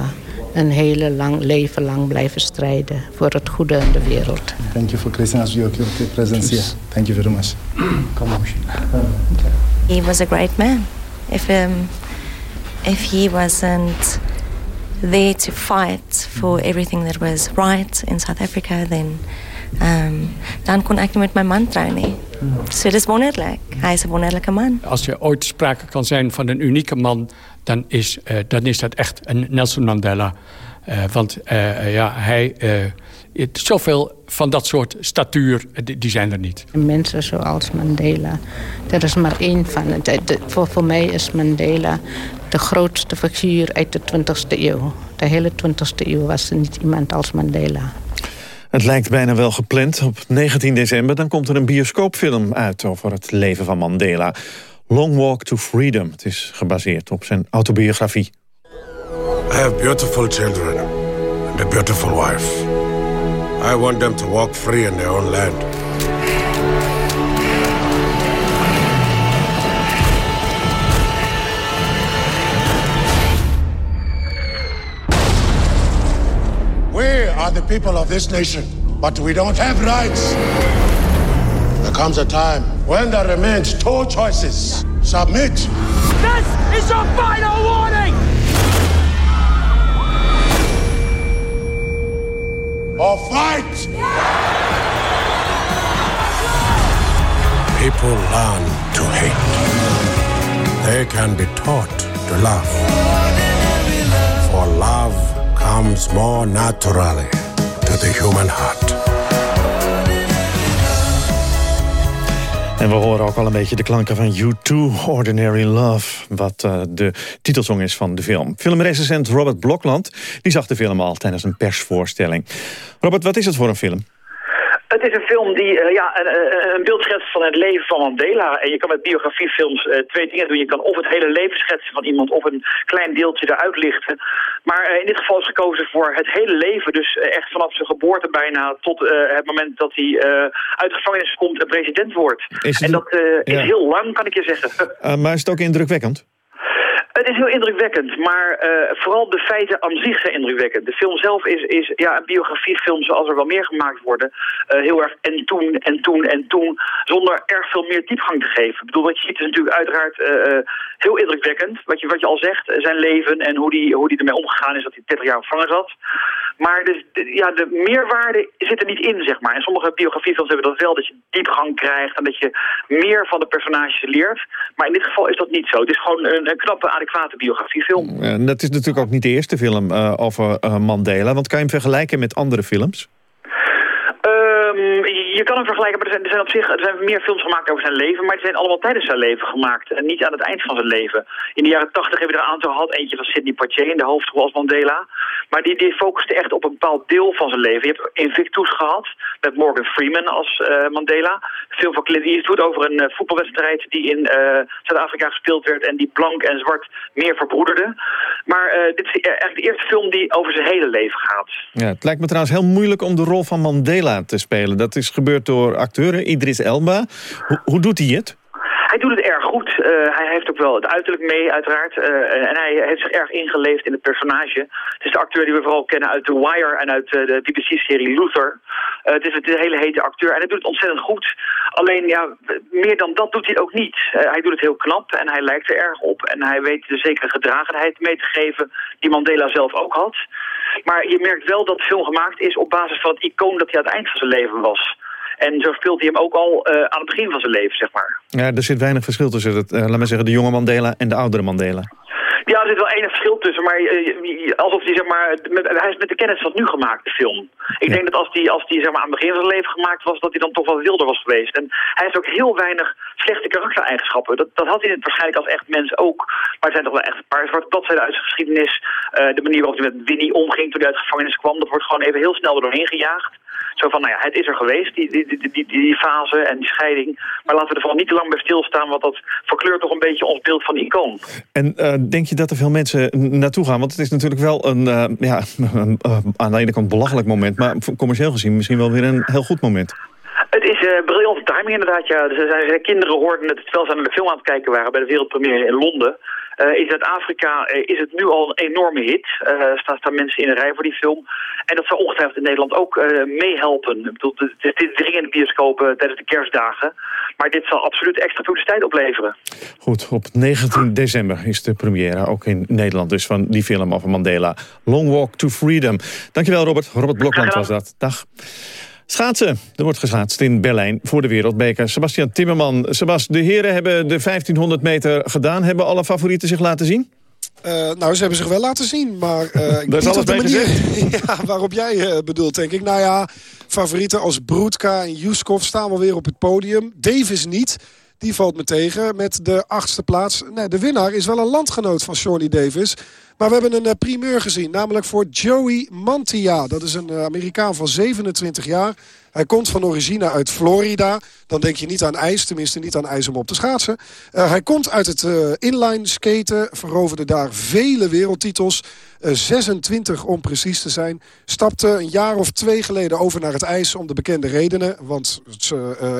een hele lang leven lang blijven strijden voor het goede in de wereld. Thank you for your presence here. Thank you very much. He was a great man. If um, if he wasn't there to fight for everything that was right in South Africa, then um, dan kon ik niet met mijn man trouwen. Dus het is wonderlijk. Hij is een wonderlijke man. Als er ooit sprake kan zijn van een unieke man, dan is, eh, dan is dat echt een Nelson Mandela. Eh, want eh, ja, hij, eh, het, zoveel van dat soort statuur, die, die zijn er niet. En mensen zoals Mandela, er is maar één van. Voor, voor mij is Mandela de grootste figuur uit de 20e eeuw. De hele 20e eeuw was er niet iemand als Mandela. Het lijkt bijna wel gepland. Op 19 december dan komt er een bioscoopfilm uit over het leven van Mandela. Long Walk to Freedom. Het is gebaseerd op zijn autobiografie. I have beautiful children and a beautiful wife. I want them to walk free in their own land. Are the people of this nation, but we don't have rights. There comes a time when there remains two choices submit This is your final warning! or fight. People learn to hate. They can be taught to love. For love comes more naturally the human heart. En we horen ook al een beetje de klanken van U2, Ordinary Love... wat eh, de titelsong is van de film. Filmrecensent Robert Blokland die zag de film al tijdens een persvoorstelling. Robert, wat is het voor een film? Het is een film die eh, ja, een, een- een beeld schetst van het leven van Mandela. En je kan met biografiefilms eh, twee dingen doen. Je kan of het hele leven schetsen van iemand of een klein deeltje eruit lichten. Maar eh, in dit geval is gekozen voor het hele leven. Dus eh, echt vanaf zijn geboorte bijna tot eh, het moment dat hij eh, uit de gevangenis komt en president wordt. En dat eh, is ja. heel lang, kan ik je zeggen. <laughs> Eh, maar is het ook indrukwekkend? Het is heel indrukwekkend, maar eh, vooral de feiten aan zich zijn indrukwekkend. De film zelf is, is ja, een biografiefilm zoals er wel meer gemaakt worden. Eh, heel erg en toen en toen en toen, zonder erg veel meer diepgang te geven. Ik bedoel, wat je ziet is natuurlijk uiteraard eh, heel indrukwekkend. Wat je, wat je al zegt, zijn leven en hoe die, hoe die ermee omgegaan is dat hij 30 jaar gevangen zat. Maar dus, de, ja, de meerwaarde zit er niet in, zeg maar. En sommige biografiefilms hebben dat wel, dat je diepgang krijgt... en dat je meer van de personages leert. Maar in dit geval is dat niet zo. Het is gewoon een, een knappe, adequate biografiefilm. En dat is natuurlijk ook niet de eerste film uh, over uh, Mandela. Want kan je hem vergelijken met andere films? Um, je kan hem vergelijken, maar er zijn, er op zich er zijn meer films gemaakt over zijn leven, maar die zijn allemaal tijdens zijn leven gemaakt en niet aan het eind van zijn leven. In de jaren tachtig hebben we er een aantal gehad, eentje van Sidney Poitier in de hoofdrol als Mandela, maar die, die focuste echt op een bepaald deel van zijn leven. Je hebt Invictus gehad, met Morgan Freeman als uh, Mandela, een film van Clint Eastwood over een uh, voetbalwedstrijd die in uh, Zuid-Afrika gespeeld werd en die blank en zwart meer verbroederde. Maar dit is echt de eerste film die over zijn hele leven gaat. Ja, het lijkt me trouwens heel moeilijk om de rol van Mandela te spelen. Dat is gebeurd door acteur Idris Elba. Hoe, hoe doet hij het? Hij doet het erg goed. Uh, hij heeft ook wel het uiterlijk mee, uiteraard. Uh, en hij heeft zich erg ingeleefd in het personage. Het is de acteur die we vooral kennen uit The Wire en uit uh, de BBC-serie Luther. het is een hele hete acteur en hij doet het ontzettend goed. Alleen, ja, meer dan dat doet hij ook niet. hij doet het heel knap en hij lijkt er erg op. En hij weet de zekere gedragenheid mee te geven die Mandela zelf ook had. Maar je merkt wel dat de film gemaakt is op basis van het icoon dat hij aan het eind van zijn leven was. En zo speelt hij hem ook al uh, aan het begin van zijn leven, zeg maar. Ja, er zit weinig verschil tussen, het, uh, laat maar zeggen, de jonge Mandela en de oudere Mandela. Ja, er zit wel enig verschil tussen, maar uh, alsof hij, zeg maar, met, hij is met de kennis van nu gemaakt, de film. Ik ja. denk dat als die, als die zeg maar, aan het begin van zijn leven gemaakt was, dat hij dan toch wel wilder was geweest. En hij heeft ook heel weinig slechte karaktereigenschappen. Dat, dat had hij waarschijnlijk als echt mens ook. Maar er zijn toch wel echt een paar zwarte bladzijden uit zijn geschiedenis. de manier waarop hij met Winnie omging toen hij uit de gevangenis kwam, dat wordt gewoon even heel snel er doorheen gejaagd. Zo van, nou ja, het is er geweest, die, die, die, die, die fase en die scheiding. Maar laten we er vooral niet te lang bij stilstaan, want dat verkleurt toch een beetje ons beeld van icoon. En uh, denk je dat er veel mensen naartoe gaan? Want het is natuurlijk wel een, uh, ja, <laughs> uh, aan de ene kant belachelijk moment, maar commercieel gezien misschien wel weer een heel goed moment. Het is uh, briljante timing inderdaad, ja. Dus er zijn, kinderen hoorden het terwijl ze naar de film aan het kijken waren bij de wereldpremière in Londen. Uh, in Zuid-Afrika uh, is het nu al een enorme hit. Uh, staan, staan mensen in de rij voor die film. En dat zal ongetwijfeld in Nederland ook meehelpen. Ik bedoel, het is dringend bioscopen tijdens de kerstdagen. Maar dit zal absoluut extra publiciteit opleveren. Goed, op 19 december is de première ook in Nederland dus van die film over Mandela. Long Walk to Freedom. Dankjewel Robert. Robert Blokland was dat. Dag. Schaatsen. Er wordt geschaatst in Berlijn voor de Wereldbeker. Sebastian Timmerman. Sebas, de heren hebben de 1500 meter gedaan. Hebben alle favorieten zich laten zien? Uh, nou, ze hebben zich wel laten zien, maar uh, <laughs> ik Daar is alles bij manier <laughs> ja, waarop jij uh, bedoelt, denk ik. Nou ja, favorieten als Broedka en Juskov staan wel weer op het podium. Davis niet. Die valt me tegen met de achtste plaats. Nee, de winnaar is wel een landgenoot van Shawnee Davis. Maar we hebben een primeur gezien, namelijk voor Joey Mantia. Dat is een Amerikaan van 27 jaar. Hij komt van origine uit Florida. Dan denk je niet aan ijs, tenminste niet aan ijs om op te schaatsen. Uh, hij komt uit het uh, inline skaten, veroverde daar vele wereldtitels. Uh, 26 om precies te zijn. Stapte een jaar of twee geleden over naar het ijs om de bekende redenen. Want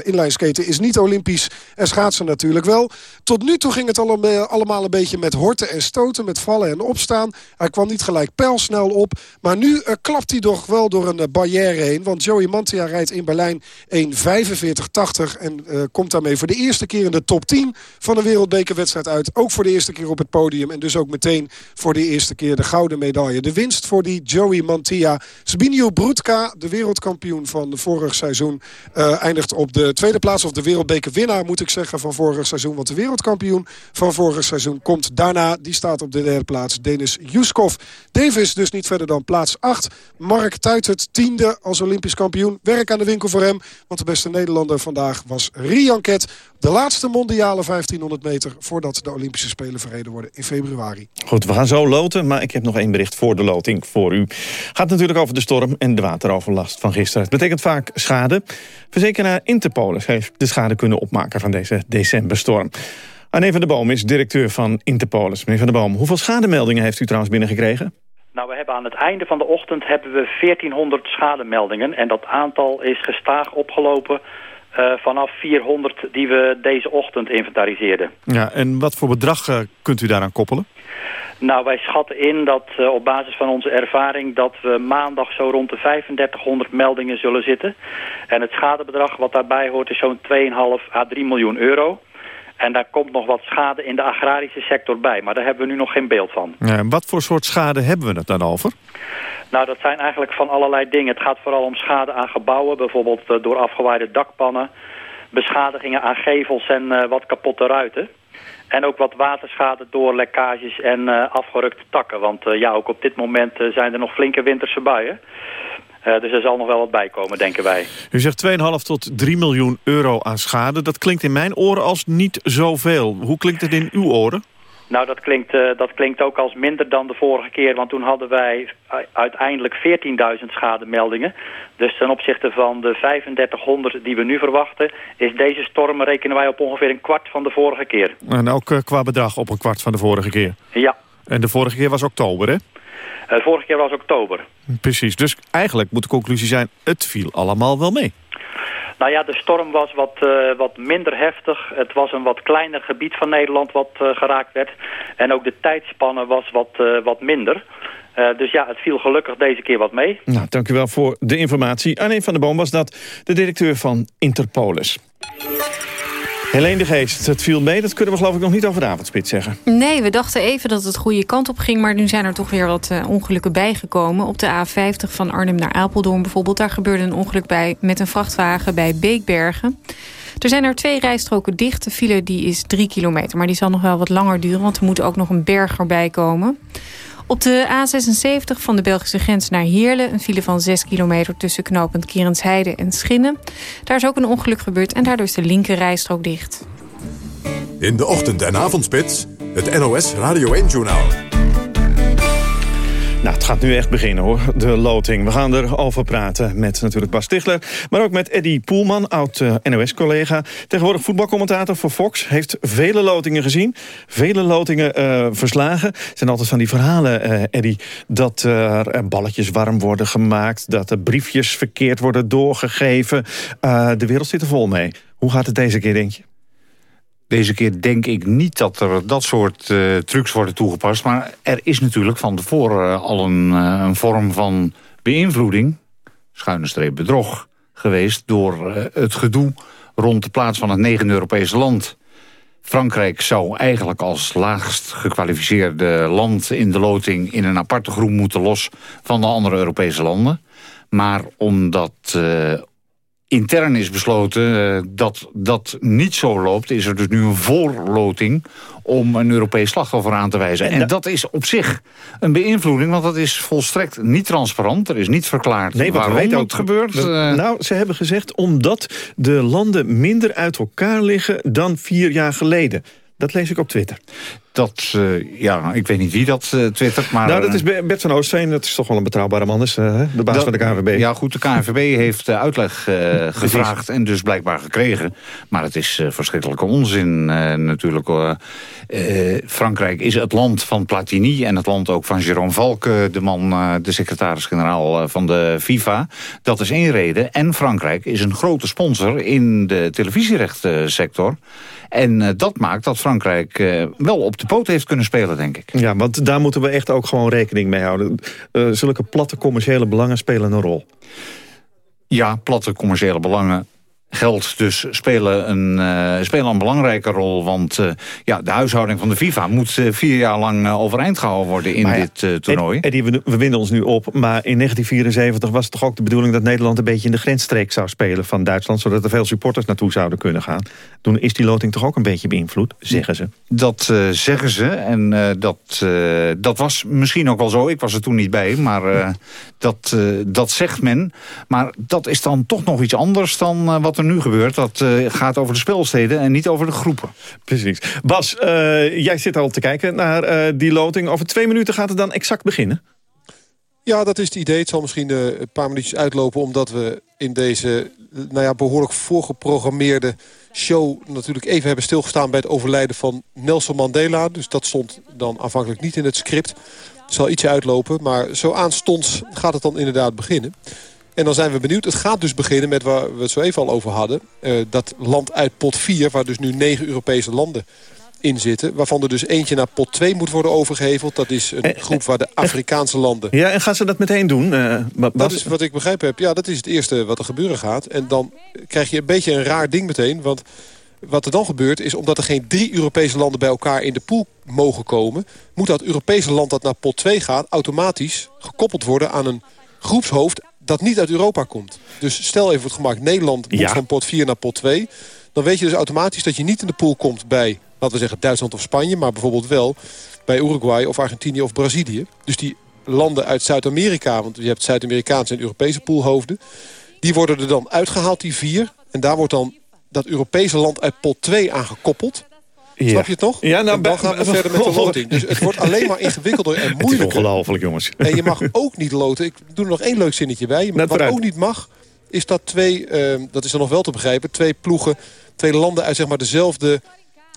inline skaten is niet olympisch en schaatsen natuurlijk wel. Tot nu toe ging het allemaal een beetje met horten en stoten, met vallen en opstaan. Hij kwam niet gelijk pijlsnel op. Maar nu klapt hij toch wel door een barrière heen. Want Joey Mantia rijdt in Berlijn 1.45.80 en uh, komt daarmee voor de eerste keer in de top 10 van een wereldbekerwedstrijd uit. Ook voor de eerste keer op het podium en dus ook meteen voor de eerste keer de gouden medaille. De winst voor die Joey Mantia. Zbigniew Brutka, de wereldkampioen van vorig seizoen, eindigt op de tweede plaats. Of de wereldbekerwinnaar moet ik zeggen van vorig seizoen. Want de wereldkampioen van vorig seizoen komt daarna. Die staat op de derde plaats, Juskov. Davis dus niet verder dan plaats 8. Mark Tuitert, tiende als olympisch kampioen. Werk aan de winkel voor hem, want de beste Nederlander vandaag was Rian Ket. De laatste mondiale 1500 meter voordat de Olympische Spelen verreden worden in februari. Goed, we gaan zo loten, maar ik heb nog één bericht voor de loting voor u. Gaat natuurlijk over de storm en de wateroverlast van gisteren. Het betekent vaak schade. Verzekeraar Interpolis heeft de schade kunnen opmaken van deze decemberstorm. Anne van der Boom is directeur van Interpolis. Meneer van der Boom, hoeveel schademeldingen heeft u trouwens binnengekregen? Nou, we hebben aan het einde van de ochtend hebben we 1400 schademeldingen. En dat aantal is gestaag opgelopen uh, vanaf 400 die we deze ochtend inventariseerden. Ja, en wat voor bedrag uh, kunt u daaraan koppelen? Nou, wij schatten in dat uh, op basis van onze ervaring... dat we maandag zo rond de 3500 meldingen zullen zitten. En het schadebedrag wat daarbij hoort is zo'n 2,5 à 3 miljoen euro. En daar komt nog wat schade in de agrarische sector bij. Maar daar hebben we nu nog geen beeld van. Ja, wat voor soort schade hebben we het dan over? Nou, dat zijn eigenlijk van allerlei dingen. Het gaat vooral om schade aan gebouwen, bijvoorbeeld eh, door afgewaaide dakpannen, beschadigingen aan gevels en eh, wat kapotte ruiten. En ook wat waterschade door lekkages en eh, afgerukte takken. Want ja, ook op dit moment zijn er nog flinke winterse buien. Eh, dus er zal nog wel wat bij komen, denken wij. U zegt 2,5 tot 3 miljoen euro aan schade. Dat klinkt in mijn oren als niet zoveel. Hoe klinkt het in uw oren? Nou, dat klinkt, eh, dat klinkt ook als minder dan de vorige keer. Want toen hadden wij uiteindelijk 14.000 schademeldingen. Dus ten opzichte van de 3500 die we nu verwachten... is deze storm, rekenen wij op ongeveer een kwart van de vorige keer. En ook eh, qua bedrag op een kwart van de vorige keer. Ja, En de vorige keer was oktober, hè? Eh, vorige keer was oktober. Precies. Dus eigenlijk moet de conclusie zijn... het viel allemaal wel mee. Nou ja, de storm was wat, eh, wat minder heftig. Het was een wat kleiner gebied van Nederland wat eh, geraakt werd. En ook de tijdspanne was wat, wat minder. Dus ja, het viel gelukkig deze keer wat mee. Nou, dank u wel voor de informatie. Arne van der Boom was dat, de directeur van Interpolis. Helene de Geest, het viel mee. Dat kunnen we geloof ik nog niet over de avondspit zeggen. Nee, we dachten even dat het goede kant op ging... maar nu zijn er toch weer wat eh, ongelukken bijgekomen. Op de A50 van Arnhem naar Apeldoorn bijvoorbeeld... daar gebeurde een ongeluk bij met een vrachtwagen bij Beekbergen. Er zijn er twee rijstroken dicht. De file die is drie kilometer, maar die zal nog wel wat langer duren... want er moet ook nog een berg erbij komen. Op de A76 van de Belgische grens naar Heerlen... een file van 6 kilometer tussen knooppunt Kerensheide en Schinnen. Daar is ook een ongeluk gebeurd en daardoor is de linker rijstrook dicht. In de ochtend- en avondspits, het NOS Radio 1-journaal. Nou, het gaat nu echt beginnen hoor, de loting. We gaan erover praten met natuurlijk Bas Stichler... maar ook met Eddie Poelman, oud-NOS-collega... tegenwoordig voetbalcommentator voor Fox. Heeft vele lotingen gezien, vele lotingen eh, verslagen. Het zijn altijd van die verhalen, eh Eddie... dat er eh, balletjes warm worden gemaakt... dat er briefjes verkeerd worden doorgegeven. Eh, de wereld zit er vol mee. Hoe gaat het deze keer, denk je? Deze keer denk ik niet dat er dat soort uh, trucs worden toegepast. Maar er is natuurlijk van tevoren uh, al een, uh, een, vorm van beïnvloeding... schuine streep bedrog geweest door het gedoe rond de plaats van het negende Europese land. Frankrijk zou eigenlijk als laagst gekwalificeerde land in de loting... in een aparte groep moeten los van de andere Europese landen. Maar omdat intern is besloten uh, dat dat niet zo loopt... is er dus nu een voorloting om een Europees slachtoffer aan te wijzen. En, en dat is op zich een beïnvloeding, want dat is volstrekt niet transparant. Er is niet verklaard nee, waarom weet het gebeurt. We, nou, ze hebben gezegd omdat de landen minder uit elkaar liggen dan vier jaar geleden. Dat lees ik op Twitter. Dat, uh, ja, ik weet niet wie dat uh, twittert, maar... Nou, dat is Bert van Oostveen, dat is toch wel een betrouwbare man, is, uh, de baas dat, van de KNVB. Ja, goed, de KNVB <laughs> heeft uitleg gevraagd en dus blijkbaar gekregen. Maar het is verschrikkelijke onzin natuurlijk. Frankrijk is het land van Platini en het land ook van Jérôme Valke, de man, de secretaris-generaal van de FIFA. Dat is één reden. En Frankrijk is een grote sponsor in de televisierechtensector. En uh, dat maakt dat Frankrijk uh, wel op de poot heeft kunnen spelen, denk ik. Ja, want daar moeten we echt ook gewoon rekening mee houden. Uh, zulke platte commerciële belangen spelen een rol. Ja, platte commerciële belangen geld dus spelen een, uh, spelen een belangrijke rol. Want uh, ja, de huishouding van de FIFA moet uh, vier jaar lang overeind gehouden worden in ja, dit toernooi. Eddie, we, we winnen ons nu op, maar in 1974 was het toch ook de bedoeling dat Nederland een beetje in de grensstreek zou spelen van Duitsland, zodat er veel supporters naartoe zouden kunnen gaan. Toen is die loting toch ook een beetje beïnvloed, zeggen ze. Dat zeggen ze en dat, dat was misschien ook wel zo. Ik was er toen niet bij, maar dat, dat zegt men. Maar dat is dan toch nog iets anders dan wat er nu gebeurt. Dat uh, gaat over de speelsteden en niet over de groepen. Precies. Bas, uh, jij zit al te kijken naar uh, die loting. Over twee minuten gaat het dan exact beginnen? Ja, dat is het idee. Het zal misschien een paar minuutjes uitlopen... omdat we in deze nou ja, behoorlijk voorgeprogrammeerde show... natuurlijk even hebben stilgestaan bij het overlijden van Nelson Mandela. Dus dat stond dan aanvankelijk niet in het script. Het zal ietsje uitlopen, maar zo aanstonds gaat het dan inderdaad beginnen. En dan zijn we benieuwd. Het gaat dus beginnen met waar we het zo even al over hadden. Uh, dat land uit pot 4, waar dus nu negen Europese landen in zitten. Waarvan er dus eentje naar pot 2 moet worden overgeheveld. Dat is een eh, groep waar de Afrikaanse landen... Ja, en gaan ze dat meteen doen? Uh, dat is wat ik begrepen heb. Ja, dat is het eerste wat er gebeuren gaat. En dan krijg je een beetje een raar ding meteen. Want Wat er dan gebeurt is, omdat er geen drie Europese landen bij elkaar in de pool mogen komen... moet dat Europese land dat naar pot 2 gaat automatisch gekoppeld worden aan een groepshoofd dat niet uit Europa komt. Dus stel even voor het gemak, Nederland moet Ja. van pot 4 naar pot 2. Dan weet je dus automatisch dat je niet in de pool komt bij, laten we zeggen, Duitsland of Spanje... maar bijvoorbeeld wel bij Uruguay of Argentinië of Brazilië. Dus die landen uit Zuid-Amerika, want je hebt Zuid-Amerikaanse en Europese poolhoofden... die worden er dan uitgehaald, die vier. En daar wordt dan dat Europese land uit pot 2 aan gekoppeld. Ja. Snap je het nog? Ja, nou, en dan gaan we verder met de loting. Dus het wordt alleen maar ingewikkelder en <laughs> Het is moeilijker. ongelooflijk, jongens. En je mag ook niet loten. Ik doe er nog één leuk zinnetje bij. Net Wat vooruit. ook niet mag, is dat twee, ehm, dat is dan nog wel te begrijpen... twee ploegen, twee landen uit zeg maar dezelfde,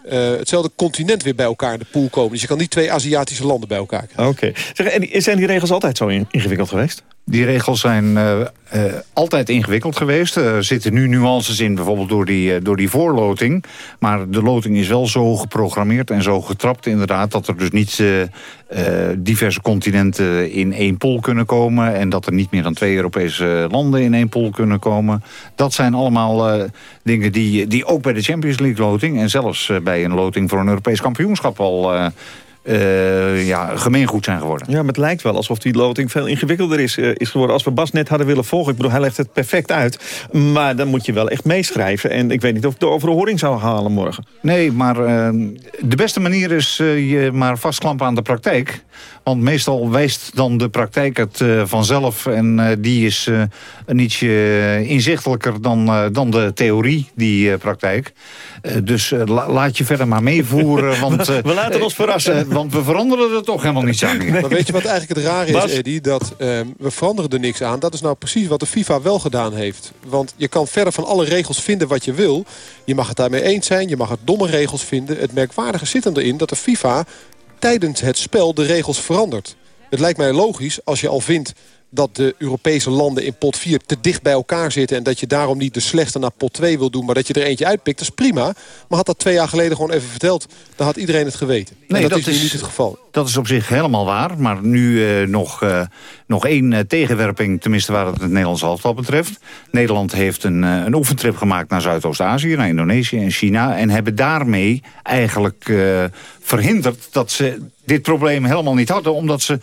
eh, hetzelfde continent weer bij elkaar in de pool komen. Dus je kan niet twee Aziatische landen bij elkaar krijgen. Oké. Zeg, en zijn die regels altijd zo in- ingewikkeld geweest? Die regels zijn eh, eh, altijd ingewikkeld geweest. Er zitten nu nuances in, bijvoorbeeld door die, eh, door die voorloting. Maar de loting is wel zo geprogrammeerd en zo getrapt inderdaad... dat er dus niet diverse continenten in één pool kunnen komen... en dat er niet meer dan twee Europese landen in één pool kunnen komen. Dat zijn allemaal dingen die, die ook bij de Champions League loting... en zelfs bij een loting voor een Europees kampioenschap al... eh, ja, gemeengoed zijn geworden. Ja, maar het lijkt wel alsof die loting veel ingewikkelder is, eh, is geworden. Als we Bas net hadden willen volgen, ik bedoel, hij legt het perfect uit. Maar dan moet je wel echt meeschrijven. En ik weet niet of ik de over de horing zou halen morgen. Nee, maar eh, de beste manier is eh, je maar vastklampen aan de praktijk. Want meestal wijst dan de praktijk het vanzelf. En die is een ietsje inzichtelijker dan, dan de theorie, die praktijk. Dus la- laat je verder maar meevoeren. <laughs> Want, We laten ons verrassen. Want we veranderen er toch helemaal niets aan. Maar weet je wat eigenlijk het rare Bas? is, Eddie? Dat ehm, we veranderen er niks aan. Dat is nou precies wat de FIFA wel gedaan heeft. Want je kan verder van alle regels vinden wat je wil. Je mag het daarmee eens zijn. Je mag het domme regels vinden. Het merkwaardige zit hem erin dat de FIFA tijdens het spel de regels verandert. Het lijkt mij logisch als je al vindt dat de Europese landen in pot 4 te dicht bij elkaar zitten... en dat je daarom niet de slechtste naar pot 2 wil doen... maar dat je er eentje uitpikt, dat is prima. Maar had dat twee jaar geleden gewoon even verteld... dan had iedereen het geweten. Nee, dat, dat is nu niet het geval. Dat is op zich helemaal waar. Maar nu eh, nog, eh, nog één eh, tegenwerping, tenminste waar het het Nederlands elftal betreft. Nederland heeft een, een oefentrip gemaakt naar Zuidoost-Azië, naar Indonesië en China. En hebben daarmee eigenlijk verhinderd dat ze dit probleem helemaal niet hadden. Omdat ze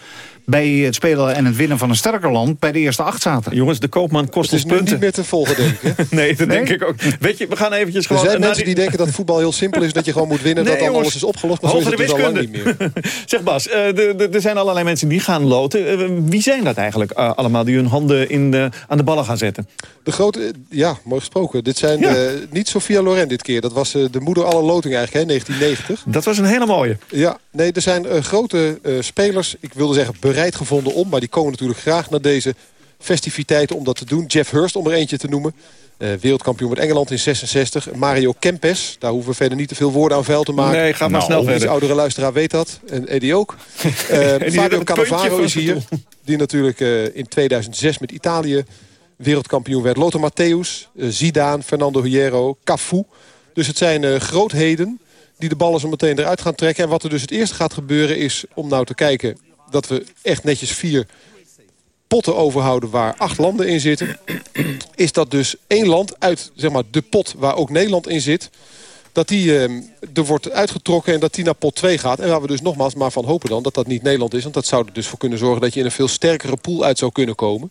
bij het spelen en het winnen van een sterker land bij de eerste acht zaten. Jongens, de koopman kost Het is ons nu punten. niet meer te volgen, denk ik. <laughs> Nee, dat Nee? denk ik ook. Weet je, we gaan eventjes Er gewoon... zijn naar mensen die denken dat voetbal heel simpel is... dat je gewoon moet winnen, Nee, dat jongens. alles is opgelost. Maar zo is het dus al lang niet meer. <laughs> zeg Bas, eh, er zijn allerlei mensen die gaan loten. Eh, wie zijn dat eigenlijk eh, allemaal die hun handen in de, aan de ballen gaan zetten? De grote, ja, mooi gesproken. Dit zijn Ja. eh, niet Sofia Loren dit keer. Dat was eh, de moeder aller loting eigenlijk, hè, 1990. Dat was een hele mooie. Ja, nee, er zijn grote eh, spelers, ik wilde zeggen bereid gevonden om... maar die komen natuurlijk graag naar deze festiviteiten om dat te doen. Jeff Hurst, om er eentje te noemen. Eh, wereldkampioen met Engeland in 66. Mario Kempes, daar hoeven we verder niet te veel woorden aan vuil te maken. Nee, ga maar Nou, snel verder. oudere luisteraar weet dat. En Eddie ook. <laughs> Eh, Fabio puntje Cannavaro is hier. Die natuurlijk eh, in 2006 met Italië wereldkampioen werd. Lothar Matthäus, eh, Zidane, Fernando Hierro, Cafu. Dus het zijn eh, grootheden die de ballen zo meteen eruit gaan trekken. En wat er dus het eerste gaat gebeuren is om nou te kijken... dat we echt netjes vier potten overhouden waar acht landen in zitten. Is dat dus één land uit zeg maar, de pot waar ook Nederland in zit... dat die eh, er wordt uitgetrokken en dat die naar pot 2 gaat. En waar we dus nogmaals maar van hopen dan dat dat niet Nederland is. Want dat zou er dus voor kunnen zorgen dat je in een veel sterkere pool uit zou kunnen komen.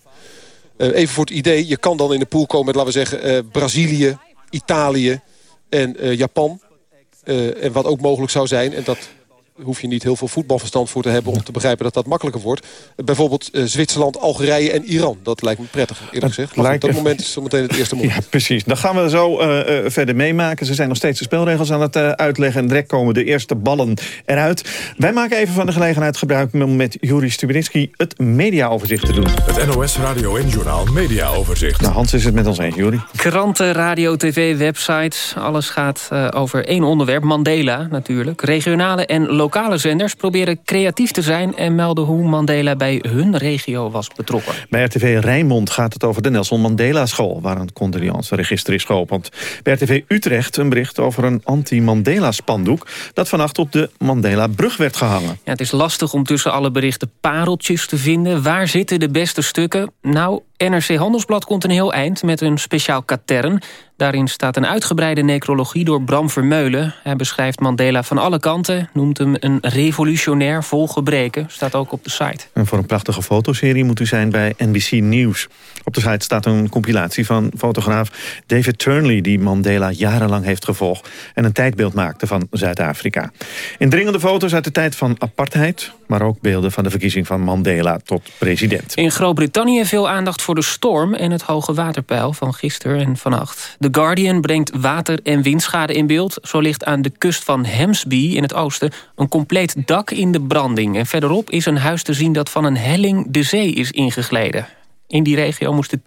Eh, even voor het idee, je kan dan in de pool komen met, laten we zeggen, eh, Brazilië, Italië en eh, Japan. Eh, en wat ook mogelijk zou zijn, en dat hoef je niet heel veel voetbalverstand voor te hebben... om te begrijpen dat dat makkelijker wordt. Bijvoorbeeld eh, Zwitserland, Algerije en Iran. Dat lijkt me prettig, eerlijk gezegd. Maar lijkt- dat moment is zometeen het eerste moment. Ja, precies. Dan gaan we zo eh, eh, verder meemaken. Ze zijn nog steeds de spelregels aan het eh, uitleggen. En direct komen de eerste ballen eruit. Wij maken even van de gelegenheid gebruik om met Juri Stubinitsky het mediaoverzicht te doen. Het NOS Radio en Journaal Media Overzicht. Nou, Hans is het met ons eens, Juri. Kranten, radio, tv, websites. Alles gaat eh, over één onderwerp. Mandela natuurlijk. Regionale en lokale zenders proberen creatief te zijn... en melden hoe Mandela bij hun regio was betrokken. Bij RTV Rijnmond gaat het over de Nelson Mandela School... waar een condoleance-register is geopend. Bij RTV Utrecht een bericht over een anti-Mandela-spandoek... dat vannacht op de Mandela-brug werd gehangen. Ja, het is lastig om tussen alle berichten pareltjes te vinden. Waar zitten de beste stukken? Nou, NRC Handelsblad komt een heel eind met een speciaal katern. Daarin staat een uitgebreide necrologie door Bram Vermeulen. Hij beschrijft Mandela van alle kanten, noemt hem een revolutionair vol gebreken. Staat ook op de site. En voor een prachtige fotoserie moet u zijn bij NBC News. Op de site staat een compilatie van fotograaf David Turnley... die Mandela jarenlang heeft gevolgd en een tijdbeeld maakte van Zuid-Afrika. Indringende foto's uit de tijd van apartheid... maar ook beelden van de verkiezing van Mandela tot president. In Groot-Brittannië veel aandacht voor de storm en het hoge waterpeil van gisteren en vannacht. The Guardian brengt water- en windschade in beeld. Zo ligt aan de kust van Hemsby in het oosten een compleet dak in de branding. En verderop is een huis te zien dat van een helling de zee is ingegleden. In die regio moesten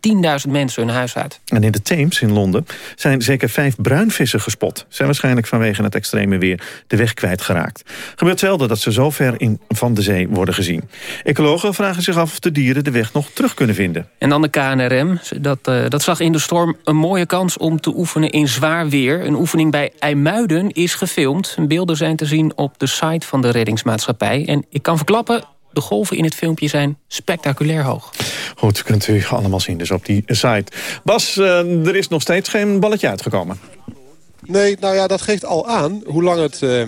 10.000 mensen hun huis uit. En in de Theems in Londen zijn zeker vijf bruinvissen gespot. Zijn waarschijnlijk vanwege het extreme weer de weg kwijtgeraakt. Gebeurt zelden dat ze zo ver in van de zee worden gezien. Ecologen vragen zich af of de dieren de weg nog terug kunnen vinden. En dan de KNRM. Dat, uh, dat zag in de storm een mooie kans om te oefenen in zwaar weer. Een oefening bij IJmuiden is gefilmd. Beelden zijn te zien op de site van de reddingsmaatschappij. En ik kan verklappen, de golven in het filmpje zijn spectaculair hoog. Goed, kunt u allemaal zien dus op die site. Bas, uh, er is nog steeds geen balletje uitgekomen. Nee, nou ja, dat geeft al aan hoe lang het... Uh,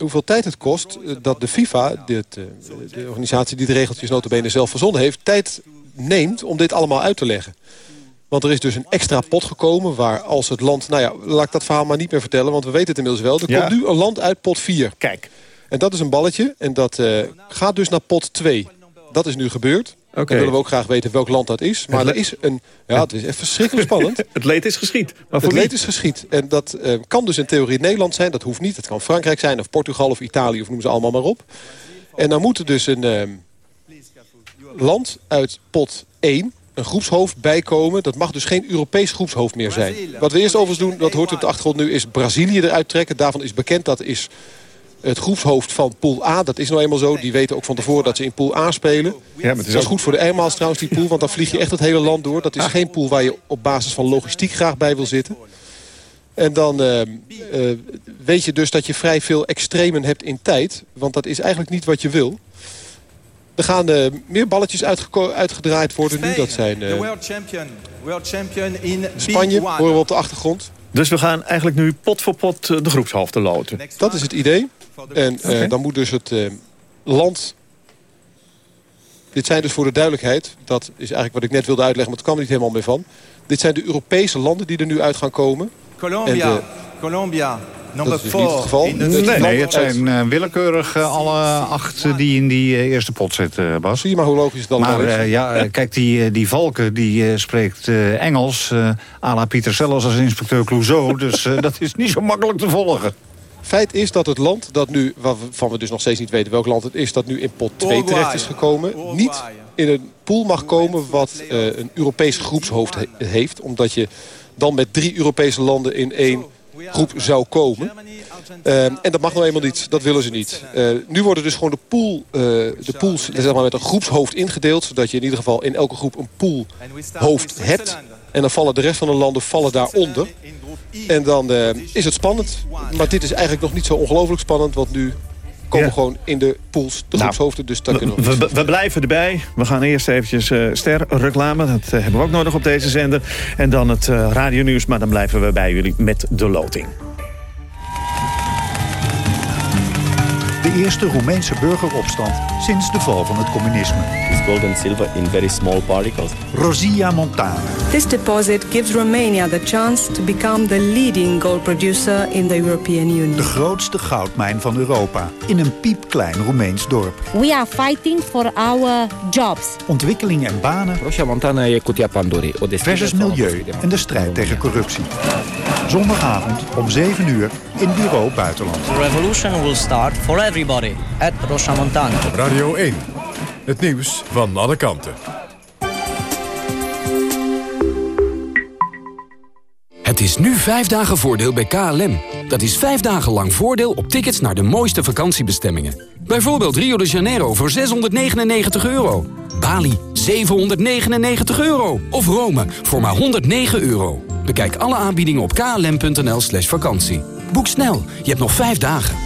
hoeveel tijd het kost dat de FIFA, dit, uh, de organisatie die de regeltjes notabene zelf verzonnen heeft... tijd neemt om dit allemaal uit te leggen. Want er is dus een extra pot gekomen waar als het land... Nou ja, laat ik dat verhaal maar niet meer vertellen, want we weten het inmiddels wel. Er ja. komt nu een land uit pot 4. Kijk. En dat is een balletje en dat uh, gaat dus naar pot 2. Dat is nu gebeurd. Okay. Dan willen we ook graag weten welk land dat is. Maar er is een... Ja, het is echt verschrikkelijk <laughs> spannend. het leed is geschied. Maar voor het leed is geschied. En dat uh, kan dus in theorie Nederland zijn. Dat hoeft niet. Het kan Frankrijk zijn of Portugal of Italië of noem ze allemaal maar op. En dan moet er dus een uh, land uit pot 1 een groepshoofd bijkomen. Dat mag dus geen Europees groepshoofd meer zijn. Wat we eerst overigens doen, dat hoort op de achtergrond nu, is Brazilië eruit trekken. Daarvan is bekend dat is het groepshoofd van Pool A. Dat is nou eenmaal zo. Die weten ook van tevoren dat ze in Pool A spelen. Ja, maar het is dat is goed voor de eenmaals trouwens, die pool. Want dan vlieg je echt het hele land door. Dat is ah. geen pool waar je op basis van logistiek graag bij wil zitten. En dan uh, uh, weet je dus dat je vrij veel extremen hebt in tijd. Want dat is eigenlijk niet wat je wil. Er gaan uh, meer balletjes uitgedraaid worden nu. Dat zijn world champion. World champion in Spanje, horen we op de achtergrond. Dus we gaan eigenlijk nu pot voor pot de groepshoofden loten. Dat is het idee. En uh, okay. dan moet dus het uh, land... Dit zijn dus voor de duidelijkheid... dat is eigenlijk wat ik net wilde uitleggen... maar het kwam er niet helemaal meer van. Dit zijn de Europese landen die er nu uit gaan komen. Colombia, de, Colombia. Dat is dus niet het geval. Nee, nee het zijn uh, willekeurig uh, alle acht uh, die in die eerste pot zitten, Bas. Zie je maar hoe logisch het dan maar, is. ja, kijk, die, die Valken die spreekt Engels. à la Pieter Sellers als inspecteur Clouseau. dus <laughs> dat is niet zo makkelijk te volgen. Feit is dat het land dat nu, waarvan we dus nog steeds niet weten welk land het is... dat nu in pot 2 terecht is gekomen, niet in een pool mag komen... wat uh, een Europees groepshoofd he heeft. Omdat je dan met drie Europese landen in één groep zou komen. Uh, en dat mag nou eenmaal niet. Dat willen ze niet. Uh, nu worden dus gewoon de, pool, uh, de pools zeg maar, met een groepshoofd ingedeeld. Zodat je in ieder geval in elke groep een poolhoofd hebt. En dan vallen de rest van de landen vallen daaronder. En dan uh, is het spannend. Maar dit is eigenlijk nog niet zo ongelooflijk spannend. Want nu komen ja. gewoon in de pools de groepshoofden. Nou, dus dat kunnen we, we, we, blijven erbij. We gaan eerst eventjes uh, sterreclame. Dat uh, hebben we ook nodig op deze zender. En dan het uh, radionieuws. Maar dan blijven we bij jullie met de loting. De eerste Roemeense burgeropstand sinds de val van het communisme. It's gold and silver in very small particles. Rosia Montana. This deposit gives Romania the chance to become the leading gold producer in the European Union. De grootste goudmijn van Europa in een piepklein Roemeens dorp. We are fighting for our jobs. Ontwikkeling en banen. Rosia Montana e cutia Pandori. Versus milieu en de strijd tegen corruptie. Zondagavond om 7 uur in Bureau Buitenland. The revolution will start for everybody at Rocha Montana. Radio 1. Het nieuws van alle kanten. Het is nu vijf dagen voordeel bij KLM. Dat is vijf dagen lang voordeel op tickets naar de mooiste vakantiebestemmingen. Bijvoorbeeld Rio de Janeiro voor 699 euro. Bali 799 euro. Of Rome voor maar 109 euro. Bekijk alle aanbiedingen op klm.nl slash vakantie. Boek snel, je hebt nog vijf dagen.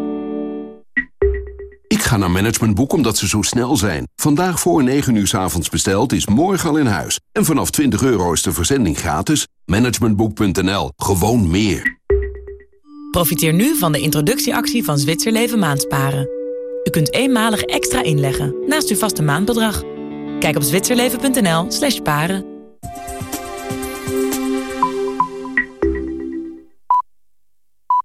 Ga naar Managementboek omdat ze zo snel zijn. Vandaag voor 9 uur s avonds besteld is morgen al in huis. En vanaf 20 euro is de verzending gratis. Managementboek.nl. Gewoon meer. Profiteer nu van de introductieactie van Zwitserleven Maandsparen. U kunt eenmalig extra inleggen naast uw vaste maandbedrag. Kijk op zwitserleven.nl slash paren.